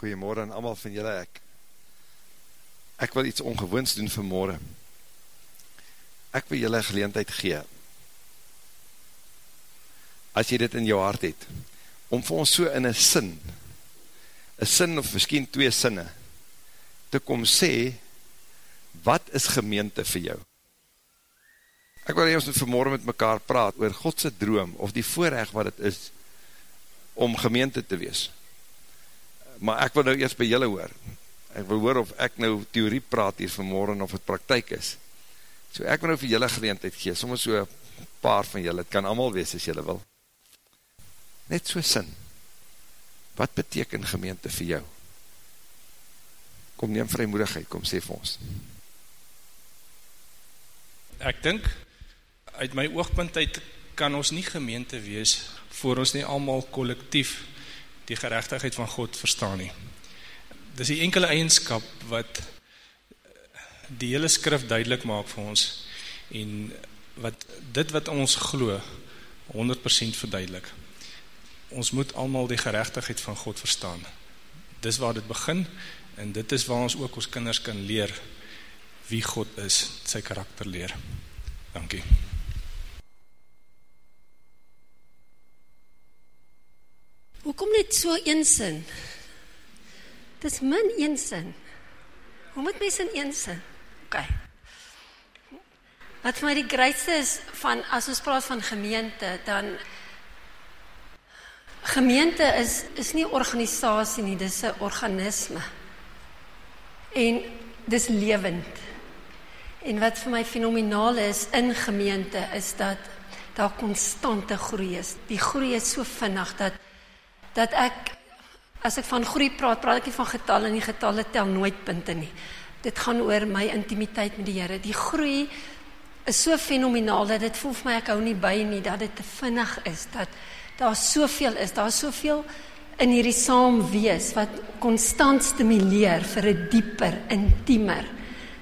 Goeiemorgen aan allemaal van julle ek. Ek wil iets ongewoons doen vanmorgen. Ek wil julle geleentheid gee. As jy dit in jou hart het, om vir ons so in een sin, een sin of miskien twee sinne, te kom sê, wat is gemeente vir jou? Ek wil ons vanmorgen met mekaar praat oor Godse droom, of die voorrecht wat het is, om gemeente te wees maar ek wil nou eerst by julle hoor. Ek wil hoor of ek nou theorie praat hier vanmorgen, of het praktijk is. So ek wil nou vir julle geleentheid gee, soms so paar van julle, het kan allemaal wees as julle wil. Net so sin. Wat beteken gemeente vir jou? Kom neem vrymoedigheid, kom sê vir ons. Ek dink, uit my oogpunt uit, kan ons nie gemeente wees, voor ons nie allemaal collectief die gerechtigheid van God verstaan nie. Dit is die enkele eigenskap wat die hele skrif duidelik maak vir ons en wat dit wat ons glo 100% verduidelik. Ons moet allemaal die gerechtigheid van God verstaan. Dis waar dit begin en dit is waar ons ook ons kinders kan leer wie God is, sy karakter leer. Dankie. Hoekom net so een sin? Dis min een sin. Hoe moet mens in een sin? OK. Wat vir my die grootste is van as ons praat van gemeente, dan gemeente is is nie organisasie nie, dis 'n organisme. En dis lewend. En wat vir my fenomenaal is in gemeente is dat daar konstante groei is. Die groei is so vinnig dat dat ek as ek van groei praat, praat ek nie van getalle nie, getalle tel nooit punte nie. Dit gaan oor my intimiteit met die Here. Die groei is so fenomenaal dat dit voel vir my ek hou nie by nie dat dit te vinnig is, dat daar soveel is, daar soveel in hierdie saam wees wat konstant stimuleer vir 'n dieper, intiemer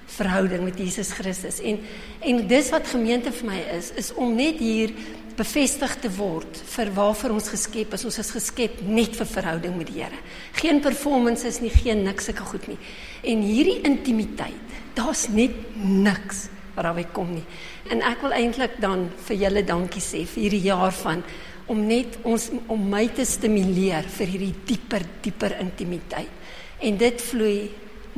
verhouding met Jesus Christus. En en dis wat gemeente vir my is, is om net hier bevestig te word vir waarvoor ons geskep is. Ons is geskep net vir verhouding met die Here. Geen performances nie, geen niks sulke goed nie. En hierdie intimiteit, daar's net niks wat daarby kom nie. En ek wil eintlik dan vir julle dankie sê vir hierdie jaar van om net ons om my te stimuleer vir hierdie dieper dieper intimiteit. En dit vloei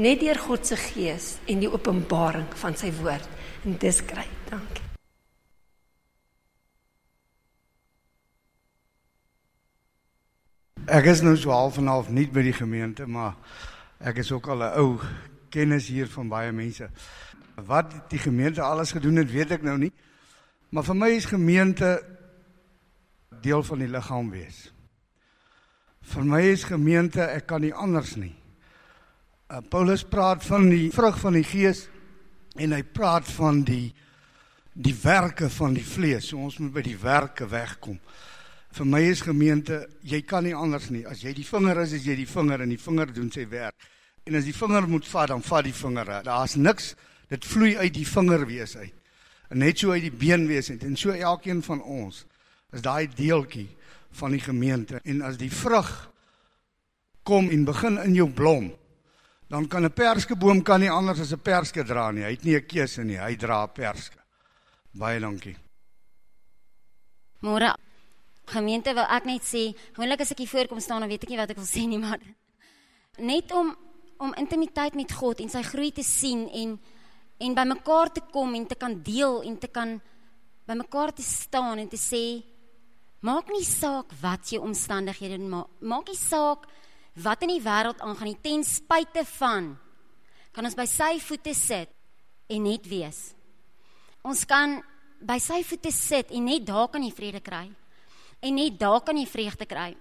net deur God se gees en die openbaring van sy woord. En dis grait. Dankie. Ek is nou so half en half nie by die gemeente, maar ek is ook al 'n ou kennis hier van baie mense. Wat die gemeente alles gedoen het, weet ek nou nie. Maar vir my is gemeente deel van die liggaam wees. Vir my is gemeente, ek kan nie anders nie. Uh, Paulus praat van die vrug van die gees en hy praat van die die werke van die vlees. So ons moet by die werke wegkom. Vir my is gemeente, jy kan nie anders nie. As jy die vinger is, is jy die vinger en die vinger doen sy werk. En as die vinger moet vat, dan vat die vinger. Daar's niks, dit vloei uit die vinger wees uit. En net so uit die been wees uit. En so elkeen van ons is daai deeltjie van die gemeente. En as die vrug kom en begin in jou blom, dan kan 'n perskeboom kan nie anders as 'n perske dra nie. Hy het nie 'n keuse nie. Hy dra perske. Baie dankie. Môre gemeente wil ek net sê, gewoonlik as ek hier voorkom staan, dan weet ek nie wat ek wil sê nie, maar net om om intimiteit met God en sy groei te sien en en by mekaar te kom en te kan deel en te kan by mekaar te staan en te sê maak nie saak wat jou omstandighede maak maak nie saak wat in die wêreld aangaan nie ten spyte van kan ons by sy voete sit en net wees. Ons kan by sy voete sit en net daar kan jy vrede kry en net daar kan jy vreugde kry.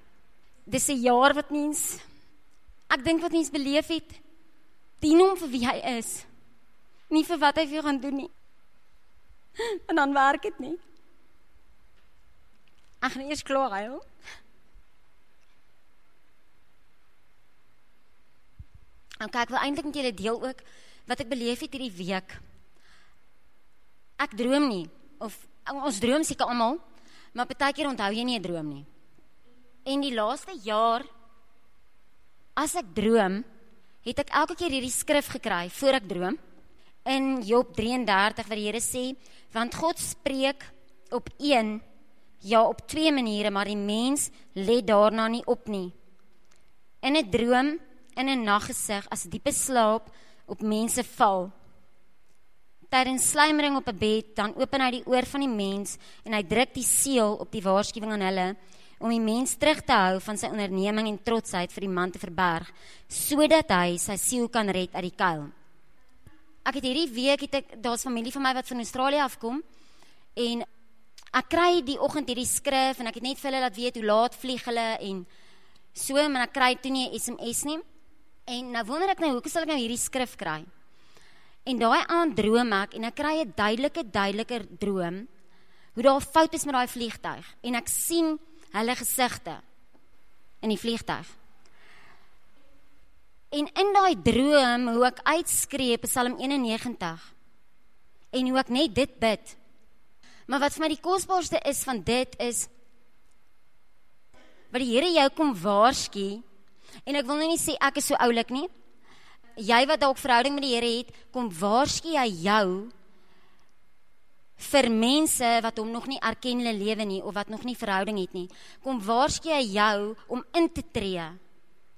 Dis 'n jaar wat mens ek dink wat mens beleef het dien hom vir wie hy is. Nie vir wat hy vir jou gaan doen nie. En dan werk dit nie. Ag nee, is klaar, hy. En kyk, ek wil eintlik met julle deel ook wat ek beleef het hierdie week. Ek droom nie of ons droom seker almal Maar baie keer onthou jy nie 'n droom nie. En die laaste jaar as ek droom, het ek elke keer hierdie skrif gekry voor ek droom in Job 33 waar die Here sê, want God spreek op een ja op twee maniere, maar die mens let daarna nie op nie. In 'n droom, in 'n naggesig as diepe slaap op mense val. Tydens slymering op 'n bed, dan open hy die oor van die mens en hy druk die seël op die waarskuwing aan hulle om die mens terug te hou van sy onderneming en trotsheid vir die man te verberg, sodat hy sy siel kan red uit die kuil. Ek het hierdie week het ek daar's familie van my wat van Australië afkom en ek kry die oggend hierdie skrif en ek het net vir hulle laat weet hoe laat vlieg hulle en so maar ek kry toe nie 'n SMS nie. En nou wonder ek nou hoe sal ek nou hierdie skrif kry? En daai aand droom ek en ek kry 'n duidelike duideliker droom hoe daar fout is met daai vliegtyg en ek sien hulle gesigte in die vliegtyg. En in daai droom hoe ek uitskree Psalm 91 en hoe ek net dit bid Maar wat vir my die kosbaarste is van dit is wat die Here jou kom waarsku en ek wil nou nie sê ek is so oulik nie. Jy wat dalk verhouding met die Here het, kom waarsku hy jou vir mense wat hom nog nie erken hulle lewe nie of wat nog nie verhouding het nie. Kom waarsku hy jou om in te tree.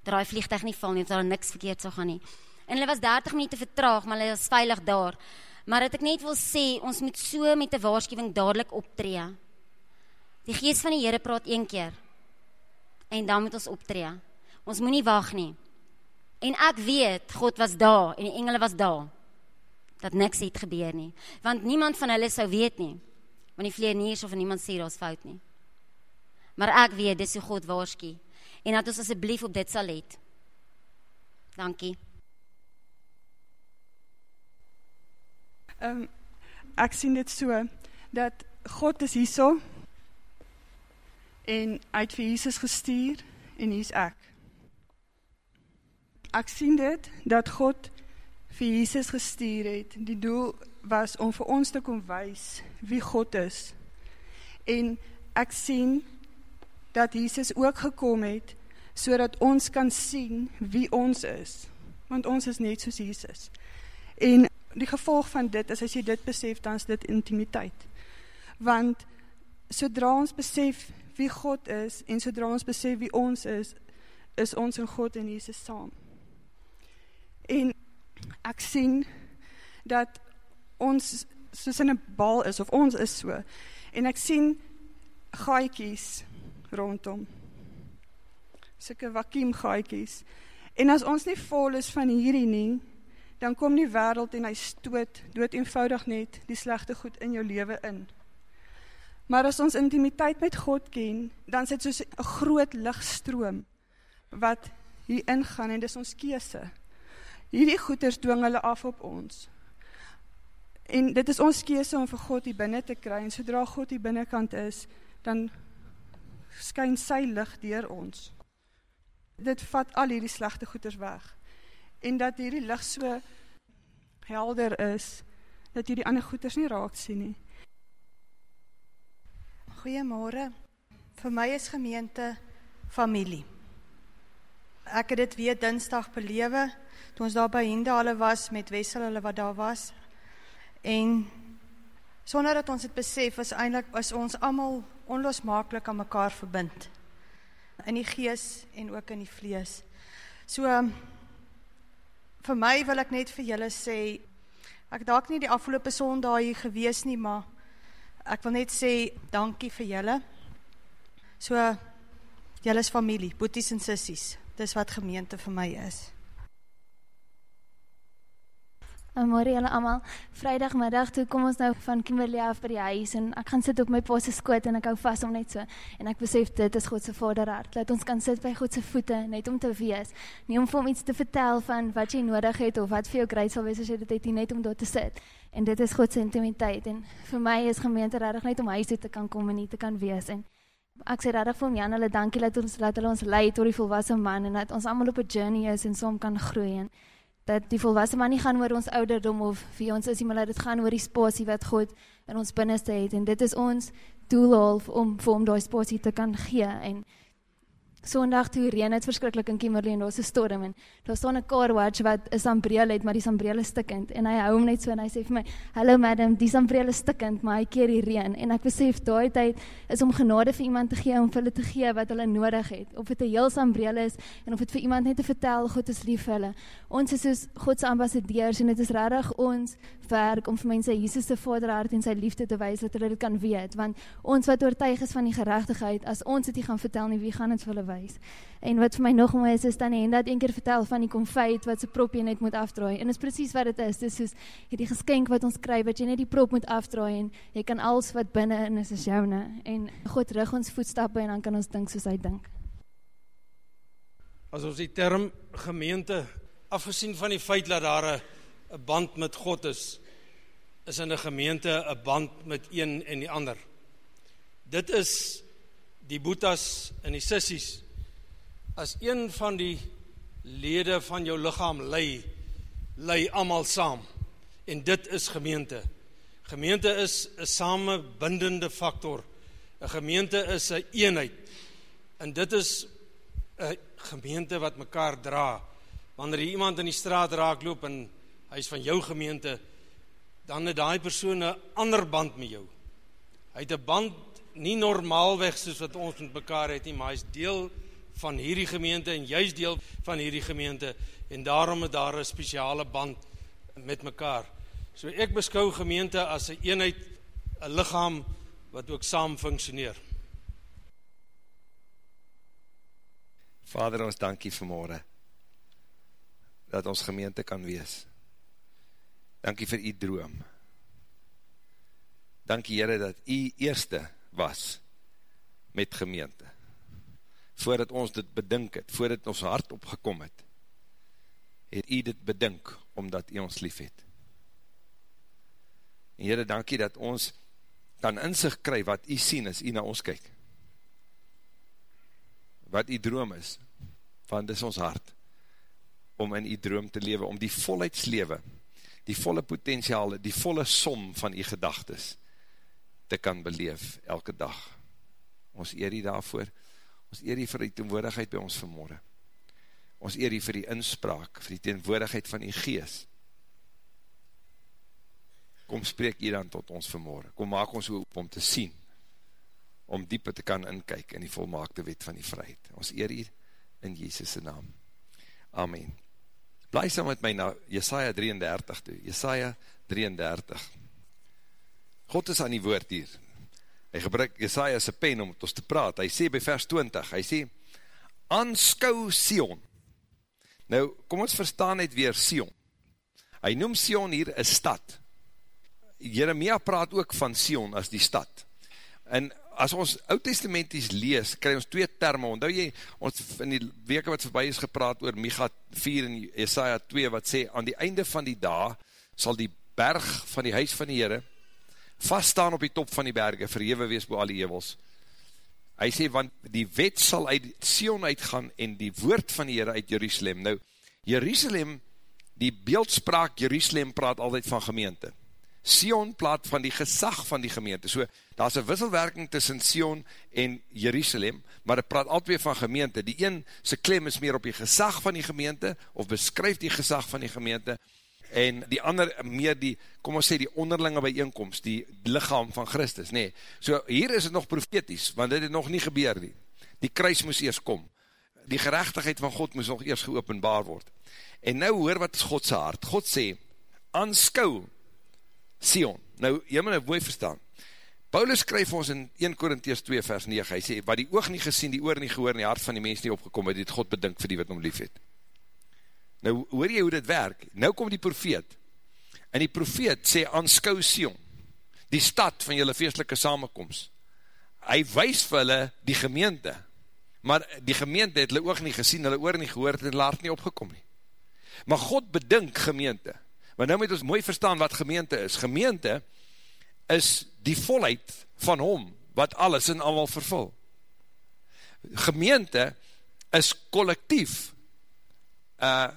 Draai vliegtyg nie val nie, daar niks verkeerd sou gaan nie. En hulle was 30 minute vertraag, maar hulle was veilig daar. Maar dat ek net wil sê, ons moet so met 'n waarskuwing dadelik optree. Die gees van die Here praat een keer. En dan moet ons optree. Ons moenie wag nie. En ek weet God was daar en die engele was daar. Dat niks het gebeur nie, want niemand van hulle sou weet nie. Want die vleeniers of niemand sê daar's fout nie. Maar ek weet dis hoe God waarsku en dat ons asseblief op dit sal let. Dankie. Ehm um, ek sien dit so dat God is hierso en hy het vir Jesus gestuur en hier's ek. Ek sien dit dat God vir Jesus gestuur het. Die doel was om vir ons te kom wys wie God is. En ek sien dat Jesus ook gekom het sodat ons kan sien wie ons is, want ons is net soos Jesus. En die gevolg van dit is as jy dit besef, dan is dit intimiteit. Want sodra ons besef wie God is en sodra ons besef wie ons is, is ons en God en Jesus saam. En ek sien dat ons soos in 'n bal is of ons is so. En ek sien gaatjies rondom. Sulke vakuum gaatjies. En as ons nie vol is van hierdie nie, dan kom die wêreld en hy stoot dood eenvoudig net die slegte goed in jou lewe in. Maar as ons intimiteit met God ken, dan sit soos 'n groot ligstroom wat hier ingaan en dis ons keuse. Hierdie goeters dwing hulle af op ons. En dit is ons keuse om vir God hier binne te kry en sodra God hier binnekant is, dan skyn sy lig deur ons. Dit vat al hierdie slegte goeters weg en dat hierdie lig so helder is dat jy die ander goeters nie raak sien nie. Goeiemôre. Vir my is gemeente familie. Ek het dit weer Dinsdag belewe toe ons daar by Hindale was met Wessel hulle wat daar was. En sonder dat ons dit besef was eintlik was ons almal onlosmaaklik aan mekaar verbind in die gees en ook in die vlees. So vir my wil ek net vir julle sê ek dalk nie die afgelope Sondag hier gewees nie, maar ek wil net sê dankie vir julle. So julle is familie, boeties en sissies. Dis wat gemeente vir my is. Môre julle almal. Vrydagmiddag toe kom ons nou van Kimberley af by die huis en ek gaan sit op my pa se skoot en ek hou vas hom net so en ek besef dit is God se vaderhart. Laat ons kan sit by God se voete net om te wees, nie om vir hom iets te vertel van wat jy nodig het of wat vir jou great sal wees as jy dit het nie net om daar te sit. En dit is God se intimiteit en vir my is gemeente regtig net om huis toe te kan kom en nie te kan wees en ek sê regtig vir hom Jan, hulle dankie dat ons laat hulle ons lei tot die volwasse man en dat ons almal op 'n journey is en soms kan groei en dat die volwasse man nie gaan oor ons ouderdom of wie ons is nie, maar dat dit gaan oor die spasie wat God in ons binneste het. En dit is ons doel half om vir hom daai spasie te kan gee. En Sondag toe reën dit verskriklik in Kimberley en daar's 'n storm en daar staan 'n car watch wat 'n sambreel het maar die sambreel is stikkend. En hy hou hom net so en hy sê vir my hallo madam die sambreel is stikkend maar hy keer die reën. En ek besef daai tyd is om genade vir iemand te gee om vir hulle te gee wat hulle nodig het. Of dit 'n heel sambreel is en of dit vir iemand net te vertel God is lief vir hulle. Ons is soos God se ambassadeurs en dit is regtig ons werk om vir mense Jesus se vaderhart en sy liefde te wys dat hulle dit kan weet. Want ons wat oortuig is van die geregtigheid as ons dit nie gaan vertel nie wie gaan dit vir hulle wys. En wat vir my nog mooi is is dan en dat eendag vertel van die konfyt wat se prop jy net moet afdraai. En dit is presies wat dit is. Dis soos hierdie geskenk wat ons kry wat jy net die prop moet afdraai en jy kan alles wat binne in is is joune. En God rig ons voetstappe en dan kan ons dink soos hy dink. As ons die term gemeente afgesien van die feit dat daar 'n band met God is, is in 'n gemeente 'n band met een en die ander. Dit is die boetas en die sissies as een van die lede van jou liggaam lei lei almal saam. En dit is gemeente. Gemeente is 'n samebindende faktor 'n gemeente is 'n een eenheid. En dit is 'n gemeente wat mekaar dra. Wanneer jy iemand in die straat raakloop en hy's van jou gemeente dan het daai persoon 'n ander band met jou. Hy het 'n band nie normaalweg soos wat ons met mekaar het nie, maar hy's deel van hierdie gemeente en jy's deel van hierdie gemeente en daarom het daar 'n spesiale band met mekaar. So ek beskou gemeente as 'n een eenheid, 'n liggaam wat ook saam funksioneer. Vader, ons dankie vir môre dat ons gemeente kan wees. Dankie vir u droom. Dankie Here dat u eerste was met gemeente. Voordat ons dit bedink het, voordat ons hart opgekom het, het u dit bedink, omdat u ons lief het. En Heere, dankie dat ons kan inzicht kry wat u sien as u na ons kyk. Wat u droom is, want dis ons hart, om in u droom te lewe, om die volheidslewe, die volle potentiale, die volle som van u gedagtes, te kan beleef elke dag. Ons eer die daarvoor, ons eer die vir die teenwoordigheid by ons vanmorgen. Ons eer die vir die inspraak, vir die teenwoordigheid van die gees. Kom spreek hier dan tot ons vanmorgen. Kom maak ons op om te sien, om dieper te kan inkyk in die volmaakte wet van die vryheid. Ons eer hier in Jezus' naam. Amen. Bly saam met my na Jesaja 33 toe. Jesaja 33. God is aan die woord hier. Hy gebruik Jesaja sy pen om met ons te praat. Hy sê by vers 20, hy sê, Anskou Sion. Nou, kom ons verstaan net weer Sion. Hy noem Sion hier een stad. Jeremia praat ook van Sion as die stad. En as ons oud-testamenties lees, krijg ons twee termen, onthou jy, ons in die weke wat voorbij is gepraat oor Micha 4 en Jesaja 2, wat sê, aan die einde van die dag, sal die berg van die huis van die Heere, vaststaan op die top van die berge, verhewe wees bo al die hevels. Hy sê, want die wet sal uit Sion uitgaan en die woord van die Heere uit Jerusalem. Nou, Jerusalem, die beeldspraak Jerusalem praat altyd van gemeente. Sion praat van die gesag van die gemeente. So, daar is een wisselwerking tussen Sion en Jerusalem, maar het praat altyd van gemeente. Die een, sy klem is meer op die gesag van die gemeente, of beskryf die gesag van die gemeente, en die ander meer die, kom ons sê, die onderlinge bijeenkomst, die lichaam van Christus, nee. So hier is het nog profeties, want dit het nog nie gebeur nie. Die kruis moes eers kom. Die gerechtigheid van God moes nog eers geopenbaar word. En nou hoor wat is Godse hart. God sê, anskou Sion. Nou, jy moet nou mooi verstaan. Paulus skryf ons in 1 Korinties 2 vers 9, hy sê, wat die oog nie gesien, die oor nie gehoor, en die hart van die mens nie opgekom, het het God bedink vir die wat om lief het. Nou hoor jy hoe dit werk, nou kom die profeet, en die profeet sê, aanskou Sion, die stad van julle feestelike samenkomst, hy wys vir hulle die gemeente, maar die gemeente het hulle oog nie gesien, hulle oor nie gehoord, en hart nie opgekom nie. Maar God bedink gemeente, want nou moet ons mooi verstaan wat gemeente is. Gemeente is die volheid van hom, wat alles en allemaal vervul. Gemeente is collectief, uh,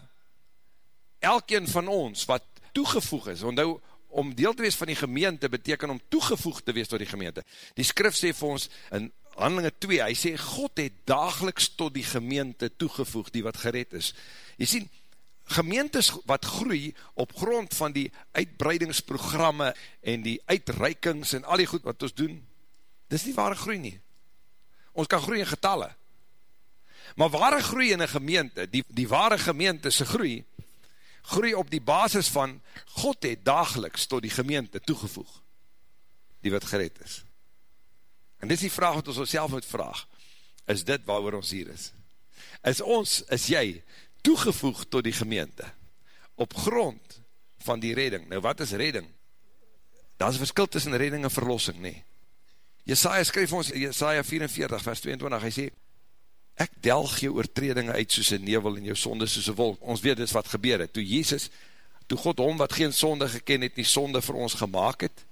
elkeen van ons wat toegevoeg is, onthou, om deel te wees van die gemeente, beteken om toegevoeg te wees door die gemeente. Die skrif sê vir ons, in handelinge 2, hy sê, God het dageliks tot die gemeente toegevoeg, die wat gered is. Jy sien, gemeentes wat groei op grond van die uitbreidingsprogramme en die uitreikings en al die goed wat ons doen, dis nie ware groei nie. Ons kan groei in getalle. Maar ware groei in een gemeente, die, die ware gemeente se groei, groei op die basis van, God het dageliks tot die gemeente toegevoeg, die wat gered is. En dit is die vraag wat ons ons self moet vraag, is dit waar ons hier is? Is ons, is jy, toegevoeg tot die gemeente, op grond van die redding. Nou wat is redding? Daar is verskil tussen redding en verlossing, nee. Jesaja skryf ons, Jesaja 44 vers 22, hy sê, ek delg jou oortredinge uit soos een nevel en jou sonde soos een wolk. Ons weet dis wat gebeur het. Toe Jezus, toe God hom wat geen sonde geken het, nie sonde vir ons gemaakt het,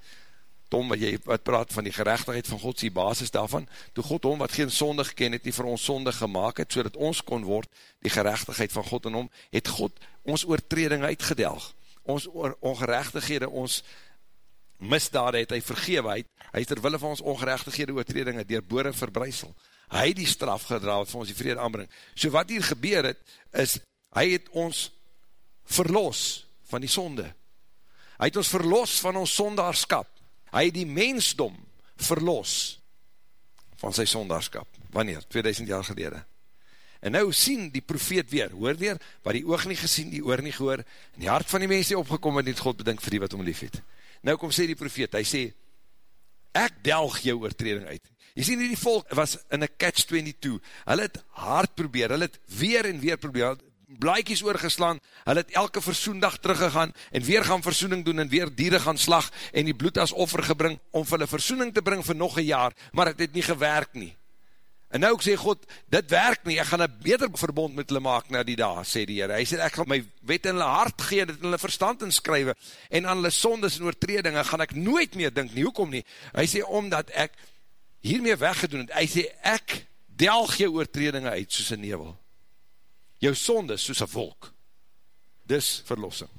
Tom, wat jy wat praat van die gerechtigheid van God, die basis daarvan, toe God hom wat geen sonde geken het, nie vir ons sonde gemaakt het, so dat ons kon word, die gerechtigheid van God en hom, het God ons oortreding uitgedelg, ons ongerechtighede, ons misdade het hy vergewe, hy, hy is terwille van ons ongerechtighede oortredinge, dier boor en verbreisel, hy het die straf gedraal, vir ons die vrede aanbring, so wat hier gebeur het, is, hy het ons verlos van die sonde, hy het ons verlos van ons sondaarskap, hy het die mensdom verlos van sy sondagskap. Wanneer? 2000 jaar gelede. En nou sien die profeet weer, hoor weer, wat die oog nie gesien, die oor nie gehoor, en die hart van die mens die opgekom en die God bedink vir die wat om lief het. Nou kom sê die profeet, hy sê, ek delg jou oortreding uit. Jy sien die volk was in a catch-22, hy het hard probeer, hy het weer en weer probeer, blaaikies oorgeslaan, hy het elke versoendag teruggegaan, en weer gaan versoening doen, en weer dieren gaan slag, en die bloed as offer gebring, om vir hulle versoening te bring vir nog een jaar, maar het het nie gewerk nie. En nou ek sê God, dit werk nie, ek gaan een beter verbond met hulle maak na die dag, sê die Heer. Hy sê, ek gaan my wet in hulle hart gee, dit in hulle verstand inskrywe, en aan hulle sondes en oortredinge gaan ek nooit meer dink nie, hoekom nie? Hy sê, omdat ek hiermee weggedoen het, hy sê, ek delg jou oortredinge uit, soos een nevel jou sonde soos een volk. Dis verlossing.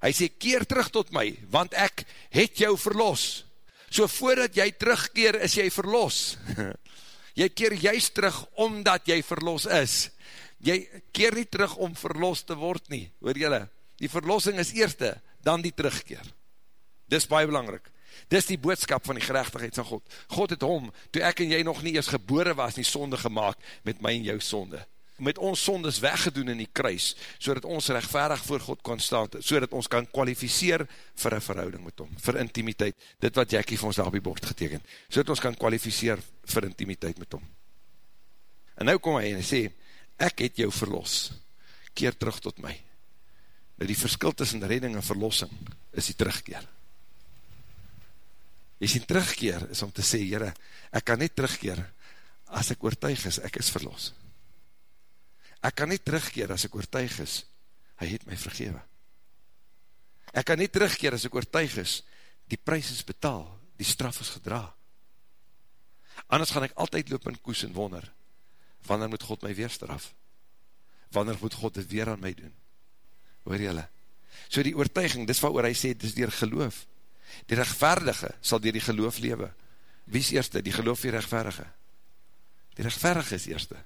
Hy sê, keer terug tot my, want ek het jou verlos. So voordat jy terugkeer, is jy verlos. jy keer juist terug, omdat jy verlos is. Jy keer nie terug om verlos te word nie, hoor jylle. Die verlossing is eerste, dan die terugkeer. Dis baie belangrijk. Dis die boodskap van die gerechtigheid van God. God het hom, toe ek en jy nog nie eers gebore was, nie sonde gemaakt, met my en jou sonde met ons sondes weggedoen in die kruis, so dat ons rechtvaardig voor God kan staan, so dat ons kan kwalificeer vir een verhouding met hom, vir intimiteit, dit wat Jackie vir ons daar op die bord getekend, so dat ons kan kwalificeer vir intimiteit met hom. En nou kom hy en hy sê, ek het jou verlos, keer terug tot my. Nou die verskil tussen redding en verlossing, is die terugkeer. Jy sien terugkeer, is om te sê, jyre, ek kan net terugkeer, as ek oortuig is, ek is verlos ek kan nie terugkeer as ek oortuig is, hy het my vergewe. Ek kan nie terugkeer as ek oortuig is, die prijs is betaal, die straf is gedra. Anders gaan ek altyd loop in koes en wonder, wanneer moet God my weer straf? Wanneer moet God dit weer aan my doen? Hoor jylle? So die oortuiging, dis wat oor hy sê, dis dier geloof. Die rechtvaardige sal dier die geloof lewe. Wie is eerste? Die geloof die rechtvaardige. Die rechtvaardige is eerste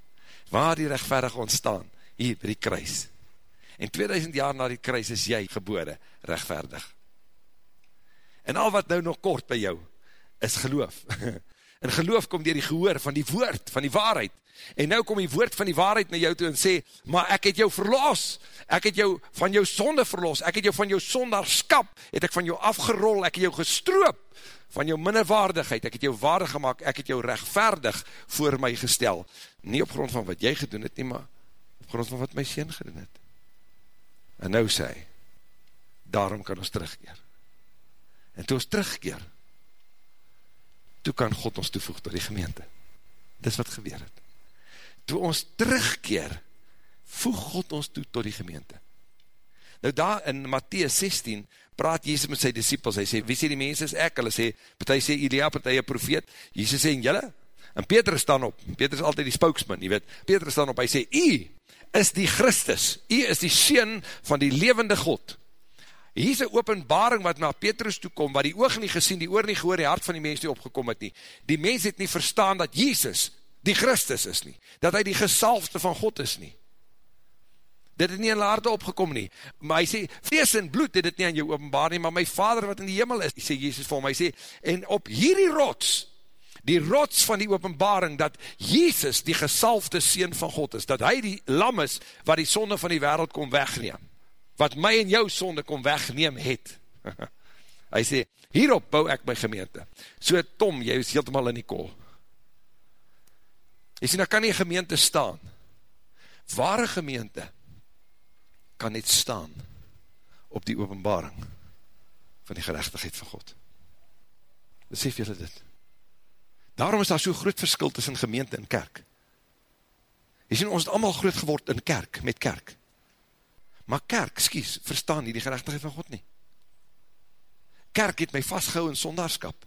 waar die rechtverig ontstaan, hier by die kruis. En 2000 jaar na die kruis is jy gebore rechtverdig. En al wat nou nog kort by jou, is geloof. En geloof kom dier die gehoor van die woord, van die waarheid. En nou kom die woord van die waarheid na jou toe en sê, maar ek het jou verlos, ek het jou van jou sonde verlos, ek het jou van jou sondarskap, het ek van jou afgerol, ek het jou gestroop, van jou minderwaardigheid, ek het jou waardig gemaakt, ek het jou rechtvaardig voor my gestel, nie op grond van wat jy gedoen het nie, maar op grond van wat my sien gedoen het. En nou sê hy, daarom kan ons terugkeer. En toe ons terugkeer, toe kan God ons toevoeg tot die gemeente. Dis wat gebeur het. Toe ons terugkeer, voeg God ons toe tot die gemeente. Nou daar in Matthäus 16, praat Jesus met sy disciples, hy sê, wie sê die mens is ek? Hulle sê, partij sê Elia, partij een profeet, Jesus sê, en jylle? En Peter staan op, Peter is altyd die spokesman, jy weet, Peter staan op, hy sê, jy is die Christus, jy is die Seen van die levende God. Hier is een openbaring wat na Petrus toekom, wat die oog nie gesien, die oor nie gehoor, die hart van die mens nie opgekom het nie. Die mens het nie verstaan dat Jezus die Christus is nie, dat hy die gesalfde van God is nie. Dit het nie in laarde opgekom nie. Maar hy sê, vlees en bloed het dit nie aan jou openbaar nie, maar my vader wat in die hemel is, sê Jezus vir my, hy sê, en op hierdie rots, die rots van die openbaring, dat Jezus die gesalfde Seen van God is, dat hy die lam is, wat die sonde van die wereld kon wegneem, wat my en jou sonde kon wegneem het. hy sê, hierop bou ek my gemeente. So Tom, jy is heeltemaal in die kool. Jy sê, nou kan die gemeente staan. Ware gemeente, kan net staan op die openbaring van die gerechtigheid van God. Besef julle dit? Daarom is daar so groot verskil tussen gemeente en kerk. Jy sien, ons het allemaal groot geword in kerk, met kerk. Maar kerk, skies, verstaan nie die gerechtigheid van God nie. Kerk het my vastgehou in sondarskap.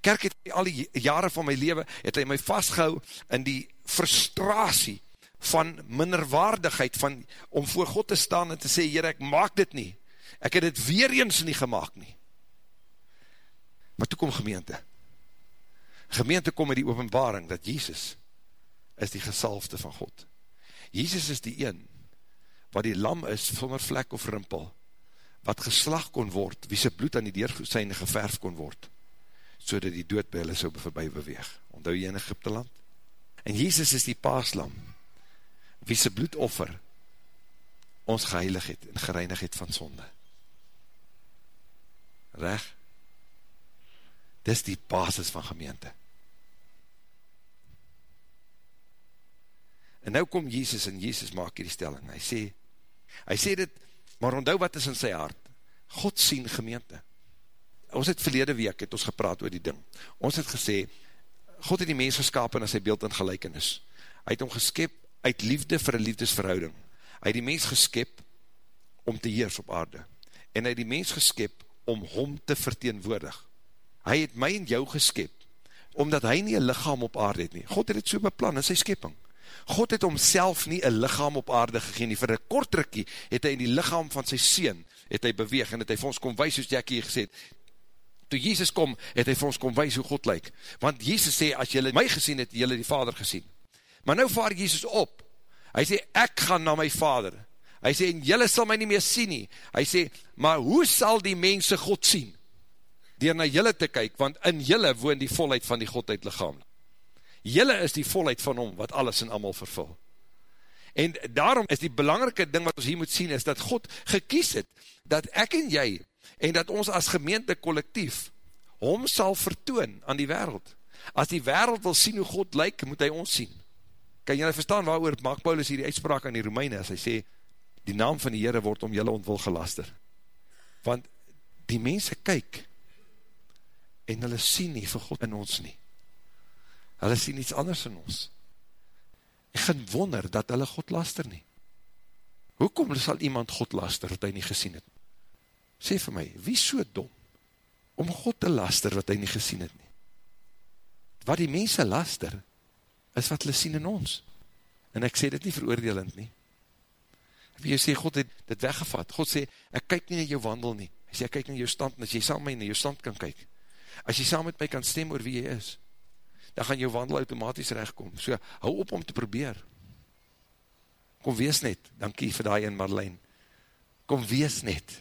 Kerk het al die jare van my leven, het hy my vastgehou in die frustratie van minderwaardigheid, van, om voor God te staan en te sê, Heer, ek maak dit nie, ek het dit weer eens nie gemaakt nie. Maar toe kom gemeente. Gemeente kom met die openbaring, dat Jezus is die gesalfde van God. Jezus is die een, wat die lam is, sonder vlek of rimpel, wat geslag kon word, wie sy bloed aan die deursyne geverf kon word, so dat die dood by hulle so voorbij beweeg. Ondou jy in Egypte land? En Jezus is die paaslam, wie sy bloedoffer ons geheilig het en gereinig het van sonde. Reg? Dis die basis van gemeente. En nou kom Jezus en Jezus maak hier die stelling. Hy sê, hy sê dit, maar onthou wat is in sy hart. God sien gemeente. Ons het verlede week het ons gepraat oor die ding. Ons het gesê, God het die mens geskapen in sy beeld en gelijkenis. Hy het hom geskep uit liefde vir een liefdesverhouding. Hy het die mens geskep om te heers op aarde. En hy het die mens geskep om hom te verteenwoordig. Hy het my en jou geskep, omdat hy nie een lichaam op aarde het nie. God het het so beplan in sy skepping. God het homself nie een lichaam op aarde gegeen nie. Vir een kort rikkie het hy in die lichaam van sy seen, het hy beweeg, en het hy vir ons kom wees, soos Jackie hier gesê het, toe Jezus kom, het hy vir ons kom wees hoe God lyk. Want Jezus sê, as jylle my gesien het, jylle die Vader gesien. Maar nou vaar Jesus op. Hy sê, ek gaan na my vader. Hy sê, en jylle sal my nie meer sien nie. Hy sê, maar hoe sal die mense God sien? Door na jylle te kyk, want in jylle woon die volheid van die Godheid lichaam. Jylle is die volheid van hom, wat alles en allemaal vervul. En daarom is die belangrike ding wat ons hier moet sien, is dat God gekies het, dat ek en jy, en dat ons as gemeente collectief, hom sal vertoon aan die wereld. As die wereld wil sien hoe God lyk, moet hy ons sien. Kan jy verstaan waarover maak Paulus hier die uitspraak aan die Romeine, as hy sê, die naam van die Heere word om jylle ontwil gelaster. Want die mense kyk, en hulle sien nie vir God in ons nie. Hulle sien iets anders in ons. Ek gaan wonder dat hulle God laster nie. Hoekom sal iemand God laster wat hy nie gesien het? Sê vir my, wie so dom om God te laster wat hy nie gesien het nie? Wat die mense laster, is wat hulle sien in ons. En ek sê dit nie veroordelend nie. Wie jy sê, God het dit weggevat. God sê, ek kyk nie na jou wandel nie. Hy sê, ek kyk na jou stand, en as jy saam my na jou stand kan kyk, as jy saam met my kan stem oor wie jy is, dan gaan jou wandel automatisch rechtkom. So, hou op om te probeer. Kom wees net, dankie vir die in Marlijn. Kom wees net.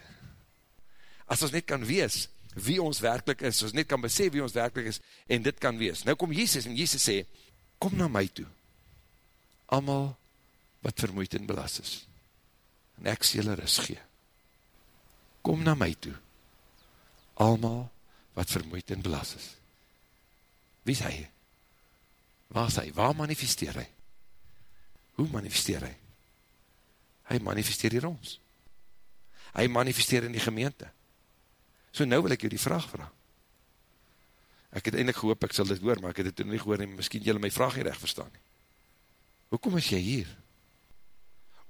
As ons net kan wees, wie ons werkelijk is, ons net kan besef wie ons werkelijk is, en dit kan wees. Nou kom Jesus, en Jesus sê, kom na my toe, allemaal wat vermoeid en belast is, en ek sê julle ris gee. Kom na my toe, allemaal wat vermoeid en belast is. Wie is hy? Waar is hy? Waar manifesteer hy? Hoe manifesteer hy? Hy manifesteer hier ons. Hy manifesteer in die gemeente. So nou wil ek jou die vraag vraag. Ek het eindelijk gehoop, ek sal dit hoor, maar ek het dit nie gehoor, en miskien jylle my vraag nie recht verstaan nie. Hoekom is jy hier?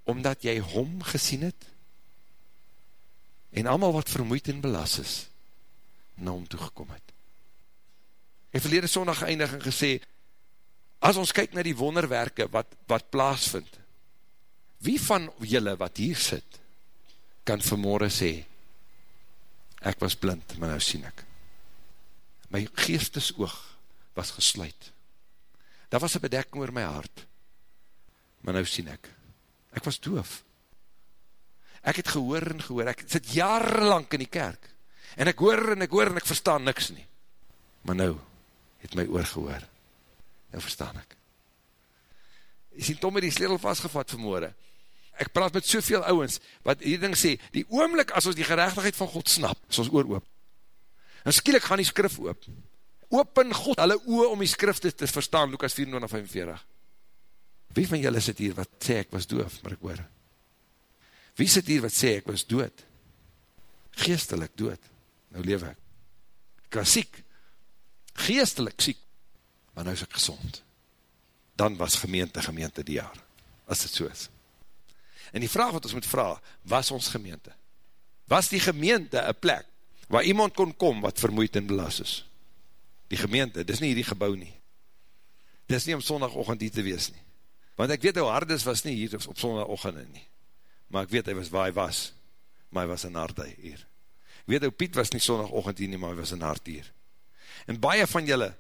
Omdat jy hom gesien het, en allemaal wat vermoeid en belas is, na hom toegekom het. Ek verlede sondag geëindig en gesê, as ons kyk na die wonderwerke wat, wat plaas vind, wie van jylle wat hier sit, kan vanmorgen sê, Ek was blind, maar nou sien ek. My geestesoog was gesluit. Daar was een bedekking oor my hart. Maar nou sien ek. Ek was doof. Ek het gehoor en gehoor. Ek sit jarenlang in die kerk. En ek hoor en ek hoor en ek verstaan niks nie. Maar nou het my oor gehoor. Nou verstaan ek. Jy sien Tom het die sledel vastgevat vanmorgen ek praat met soveel ouwens, wat die ding sê, die oomlik as ons die gerechtigheid van God snap, is ons oor oop. En skielik gaan die skrif oop. Open God hulle oor om die skrif te, te verstaan, Lukas 24:45. Wie van julle sit hier wat sê ek was doof, maar ek hoor? Wie sit hier wat sê ek was dood? Geestelik dood. Nou leef ek. Ek was siek. Geestelik siek. Maar nou is ek gezond. Dan was gemeente gemeente die jaar. As dit so is. En die vraag wat ons moet vraag, was ons gemeente? Was die gemeente een plek, waar iemand kon kom, wat vermoeid en belas is? Die gemeente, dit is nie die gebouw nie. Dit is nie om sondagochtend hier te wees nie. Want ek weet hoe Hardes was nie hier op sondagochtend nie. Maar ek weet hy was waar hy was, maar hy was in hart hier. Ek weet hoe Piet was nie sondagochtend hier nie, maar hy was in hart hier. En baie van julle,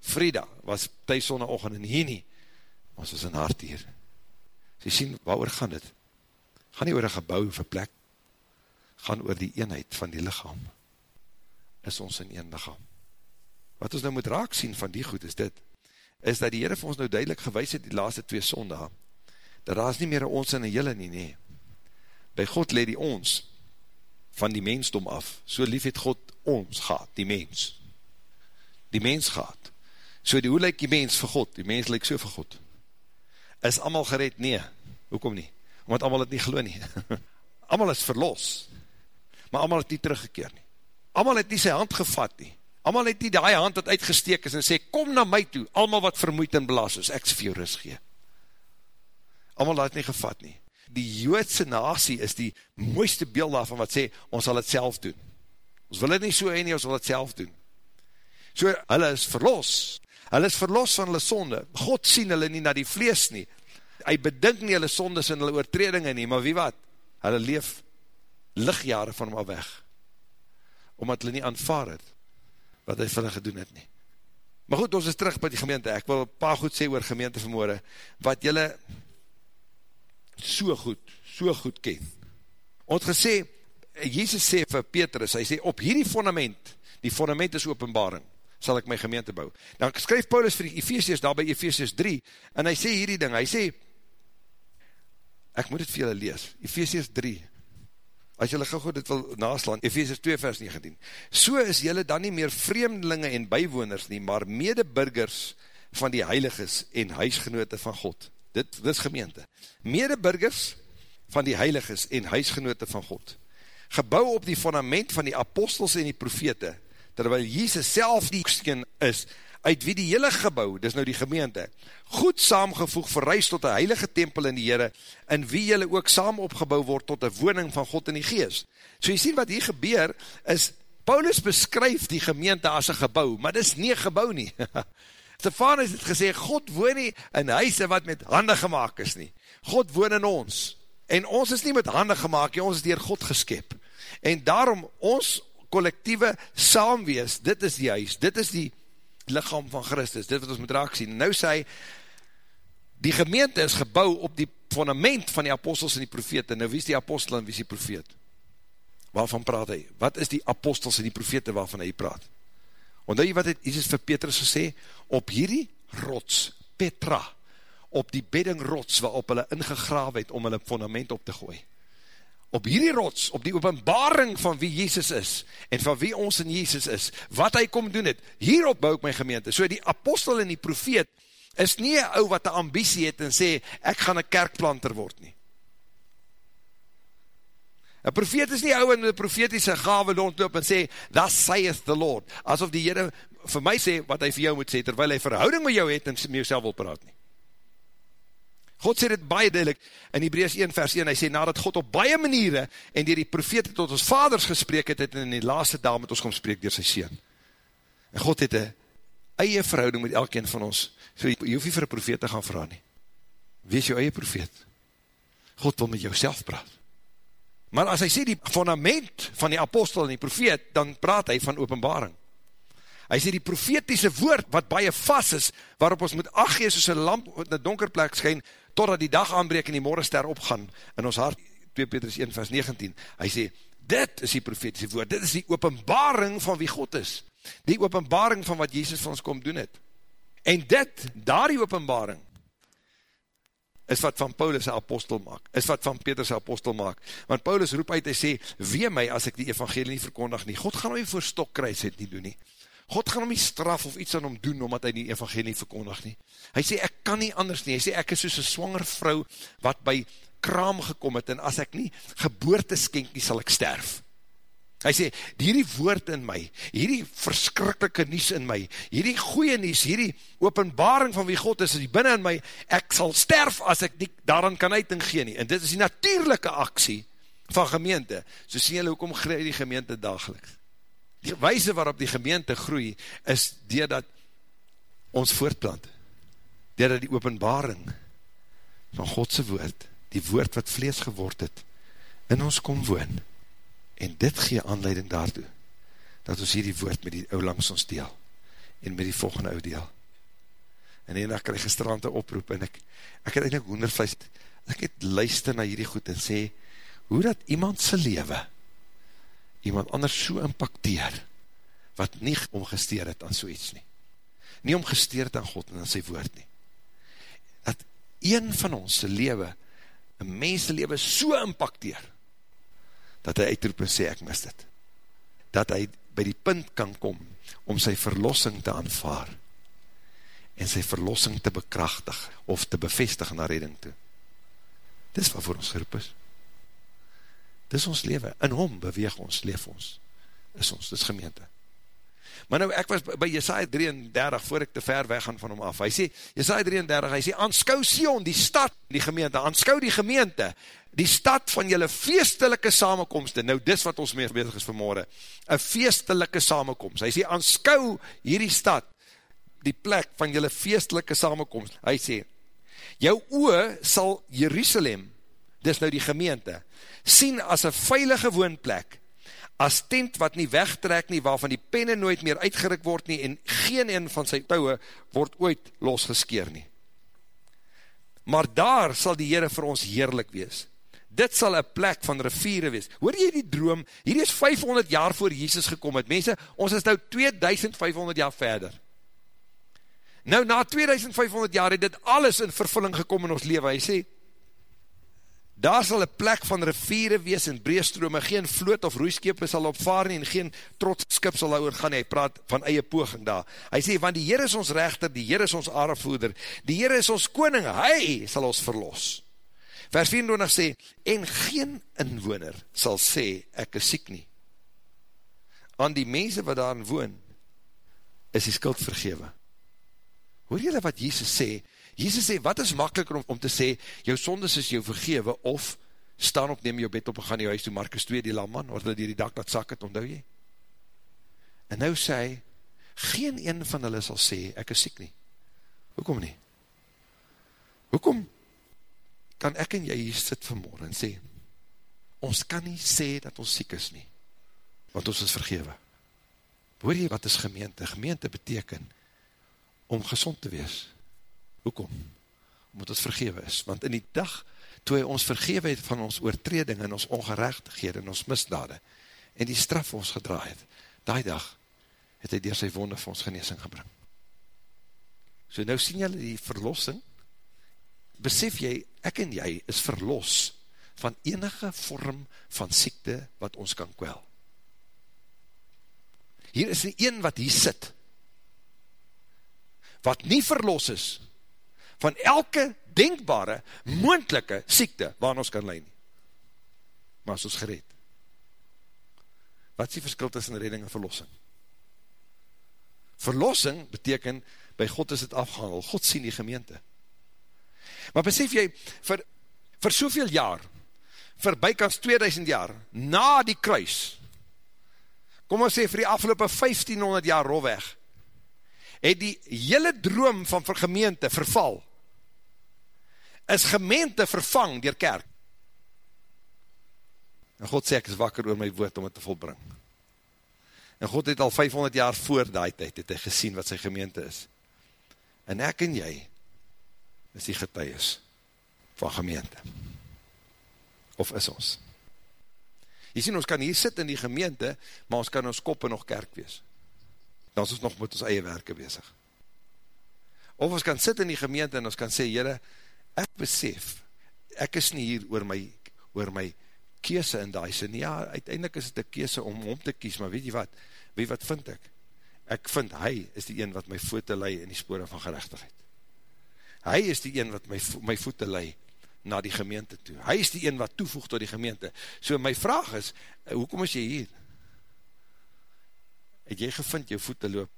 Frida, was thuis sondagochtend hier nie, ons was in hart hier. So jy sien, waar gaan dit? gaan nie oor een gebouw of een plek, gaan oor die eenheid van die lichaam, is ons in een lichaam. Wat ons nou moet raak sien van die goed is dit, is dat die Heere vir ons nou duidelik gewys het die laaste twee sondag, dat daar is nie meer ons in die jylle nie, nee. By God leed die ons van die mensdom af, so lief het God ons gehad, die mens. Die mens gehad. So die, hoe lyk die mens vir God? Die mens lyk so vir God. Is allemaal gered? Nee. Hoekom nie? omdat allemaal het nie geloo nie. allemaal is verlos, maar allemaal het nie teruggekeer nie. Allemaal het nie sy hand gevat nie. Allemaal het nie die hand wat uitgesteek is en sê, kom na my toe, allemaal wat vermoeid en belaas is, ek sê vir jou ris gee. Allemaal het nie gevat nie. Die joodse nasie is die mooiste beeld daarvan wat sê, ons sal het self doen. Ons wil het nie so heen nie, ons wil het self doen. So, hulle is verlos. Hulle is verlos van hulle sonde. God sien hulle nie na die vlees nie hy bedink nie hulle sondes en hulle oortredinge nie, maar wie wat? Hulle leef lichtjare van hom al weg, omdat hulle nie aanvaar het, wat hy vir hulle gedoen het nie. Maar goed, ons is terug by die gemeente, ek wil paar goed sê oor gemeente vanmorgen, wat julle so goed, so goed ken. Ons gesê, Jezus sê vir Petrus, hy sê, op hierdie fundament, die fundament is openbaring, sal ek my gemeente bou. Dan skryf Paulus vir die Ephesians, daar by Ephesians 3, en hy sê hierdie ding, hy sê, Ek moet dit vir julle lees. Ephesians 3. As julle gauw dit wil naslaan, Ephesians 2 vers 19. So is julle dan nie meer vreemdelinge en bijwoners nie, maar medeburgers van die heiliges en huisgenote van God. Dit, dit is gemeente. Medeburgers van die heiliges en huisgenote van God. Gebouw op die fundament van die apostels en die profete, terwyl Jesus self die skien is, uit wie die hele gebouw, dis nou die gemeente, goed saamgevoeg verreis tot die heilige tempel in die Heere, in wie jylle ook saam opgebouw word tot die woning van God in die geest. So jy sien wat hier gebeur, is, Paulus beskryf die gemeente as een gebouw, maar dis nie een gebouw nie. Stefanus het gesê, God woon nie in huise wat met hande gemaakt is nie. God woon in ons. En ons is nie met hande gemaakt, ons is dier God geskep. En daarom, ons collectieve saamwees, dit is die huis, dit is die lichaam van Christus, dit wat ons moet raak sien. Nou sê hy, die gemeente is gebouw op die fundament van die apostels en die profete. Nou wie is die apostel en wie is die profeet? Waarvan praat hy? Wat is die apostels en die profete waarvan hy praat? Ondou jy wat het Jesus vir Petrus gesê? Op hierdie rots, Petra, op die bedding rots waarop hulle ingegraaf het om hulle fundament op te gooi op hierdie rots, op die openbaring van wie Jezus is, en van wie ons in Jezus is, wat hy kom doen het, hierop bouw ek my gemeente, so die apostel en die profeet, is nie een ou wat een ambitie het en sê, ek gaan een kerkplanter word nie. Een profeet is nie ou in die profetiese gave rondloop en sê, that saith the Lord, asof die Heere vir my sê, wat hy vir jou moet sê, terwijl hy verhouding met jou het en met jou wil praat nie. God sê dit baie duidelik in Hebreus 1 vers 1, hy sê, nadat God op baie maniere en dier die profete tot ons vaders gesprek het, het in die laaste dag met ons kom spreek dier sy sien. En God het een eie verhouding met elkeen van ons, so jy hoef nie vir een profete te gaan vraag nie. Wees jou eie profeet. God wil met jou self praat. Maar as hy sê die fundament van die apostel en die profeet, dan praat hy van openbaring. Hy sê die profetiese woord, wat baie vast is, waarop ons moet aggees soos een lamp in een donker plek schijn, totdat die dag aanbreek en die morgenster opgaan in ons hart, 2 Petrus 1 vers 19. Hy sê, dit is die profetiese woord, dit is die openbaring van wie God is. Die openbaring van wat Jezus vir ons kom doen het. En dit, daar die openbaring, is wat van Paulus een apostel maak, is wat van Petrus een apostel maak. Want Paulus roep uit, hy sê, wee my as ek die evangelie nie verkondig nie. God gaan nie voor stok kruis het nie doen nie. God gaan hom nie straf of iets aan hom doen, omdat hy die evangelie verkondig nie. Hy sê, ek kan nie anders nie. Hy sê, ek is soos een swanger vrou, wat by kraam gekom het, en as ek nie geboorte skenk nie, sal ek sterf. Hy sê, hierdie woord in my, hierdie verskrikkelike nies in my, hierdie goeie nies, hierdie openbaring van wie God is, die binnen in my, ek sal sterf as ek nie daaraan kan uiting gee nie. En dit is die natuurlijke aksie van gemeente. So sê julle, hoekom groei die gemeente dageliks? Die wijze waarop die gemeente groei, is dat ons voortplant. dat die openbaring van Godse woord, die woord wat vlees geword het, in ons kom woon. En dit gee aanleiding daartoe, dat ons hier die woord met die ou langs ons deel, en met die volgende ou deel. En en ek krijg gestrand een oproep, en ek, ek het eindelijk hoendervlees, ek het luister na hierdie goed, en sê, hoe dat iemand sy lewe, iemand anders so impacteer, wat nie omgesteer het aan so iets nie. Nie omgesteer het aan God en aan sy woord nie. Dat een van ons sy lewe, een mens lewe so impacteer, dat hy uitroep en sê, ek mis dit. Dat hy by die punt kan kom, om sy verlossing te aanvaar, en sy verlossing te bekrachtig, of te bevestig na redding toe. Dis wat voor ons geroep is. Dis ons leven, in hom beweeg ons, leef ons, is ons, dis gemeente. Maar nou, ek was by Jesaja 33, voor ek te ver weg gaan van hom af, hy sê, Jesaja 33, hy sê, aanskou Sion, die stad, die gemeente, aanskou die gemeente, die stad van julle feestelike samenkomste, nou dis wat ons mee bezig is vanmorgen, een feestelike samenkomst, hy sê, aanskou hierdie stad, die plek van julle feestelike samenkomst, hy sê, jou oe sal Jerusalem, dis nou die gemeente, sien as een veilige woonplek, as tent wat nie wegtrek nie, waarvan die penne nooit meer uitgerik word nie, en geen een van sy touwe word ooit losgeskeer nie. Maar daar sal die Heere vir ons heerlik wees. Dit sal een plek van riviere wees. Hoor jy die droom? Hier is 500 jaar voor Jesus gekom het. Mense, ons is nou 2500 jaar verder. Nou, na 2500 jaar het dit alles in vervulling gekom in ons leven. Hy sê, Daar sal een plek van riviere wees en breestrome, geen vloot of roeiskepe sal opvaar nie, en geen trots skip sal daar oorgaan, hy praat van eie poging daar. Hy sê, want die Heer is ons rechter, die Heer is ons aardevoeder, die Heer is ons koning, hy sal ons verlos. Vers 24 sê, en geen inwoner sal sê, ek is siek nie. Aan die mense wat daarin woon, is die skuld vergewe. Hoor jylle wat Jesus sê, Jesus sê, wat is makkeliker om, om te sê, jou sondes is jou vergewe, of staan op, neem jou bed op en gaan jou huis toe, Markus 2, die lamman, waar hulle die dak dat sak het, onthou jy? En nou sê hy, geen een van hulle sal sê, ek is siek nie. Hoekom nie? Hoekom kan ek en jy hier sit vanmorgen en sê, ons kan nie sê dat ons siek is nie, want ons is vergewe. Hoor jy wat is gemeente? Gemeente beteken om gezond te wees, Hoekom? Omdat ons vergewe is. Want in die dag, toe hy ons vergewe het van ons oortreding en ons ongerechtighede en ons misdade, en die straf ons gedraai het, die dag het hy dier sy wonde vir ons geneesing gebring. So nou sien jylle die verlossing, besef jy, ek en jy is verlos van enige vorm van siekte wat ons kan kwel. Hier is die een wat hier sit, wat nie verlos is, van elke denkbare, moendelike siekte, waar ons kan leid nie. Maar as ons gered. Wat is die verskil tussen redding en verlossing? Verlossing beteken, by God is het afgehandel, God sien die gemeente. Maar besef jy, vir, vir soveel jaar, vir bykans 2000 jaar, na die kruis, kom ons sê vir die afgelopen 1500 jaar rolweg, het die hele droom van vir gemeente verval, is gemeente vervang dier kerk. En God sê, ek is wakker oor my woord om het te volbring. En God het al 500 jaar voor die tijd, het hy gesien wat sy gemeente is. En ek en jy, is die getuies van gemeente. Of is ons? Jy sien, ons kan hier sit in die gemeente, maar ons kan ons koppe nog kerk wees. Dan is ons nog met ons eie werke bezig. Of ons kan sit in die gemeente en ons kan sê, Jere, ek besef, ek is nie hier oor my, oor my kese in die sin. Ja, uiteindelik is het een kese om om te kies, maar weet jy wat, weet wat vind ek? Ek vind hy is die een wat my voete lei in die spore van gerechtigheid. Hy is die een wat my, my voete lei na die gemeente toe. Hy is die een wat toevoeg tot die gemeente. So my vraag is, hoekom is jy hier? Het jy gevind jou voete loop?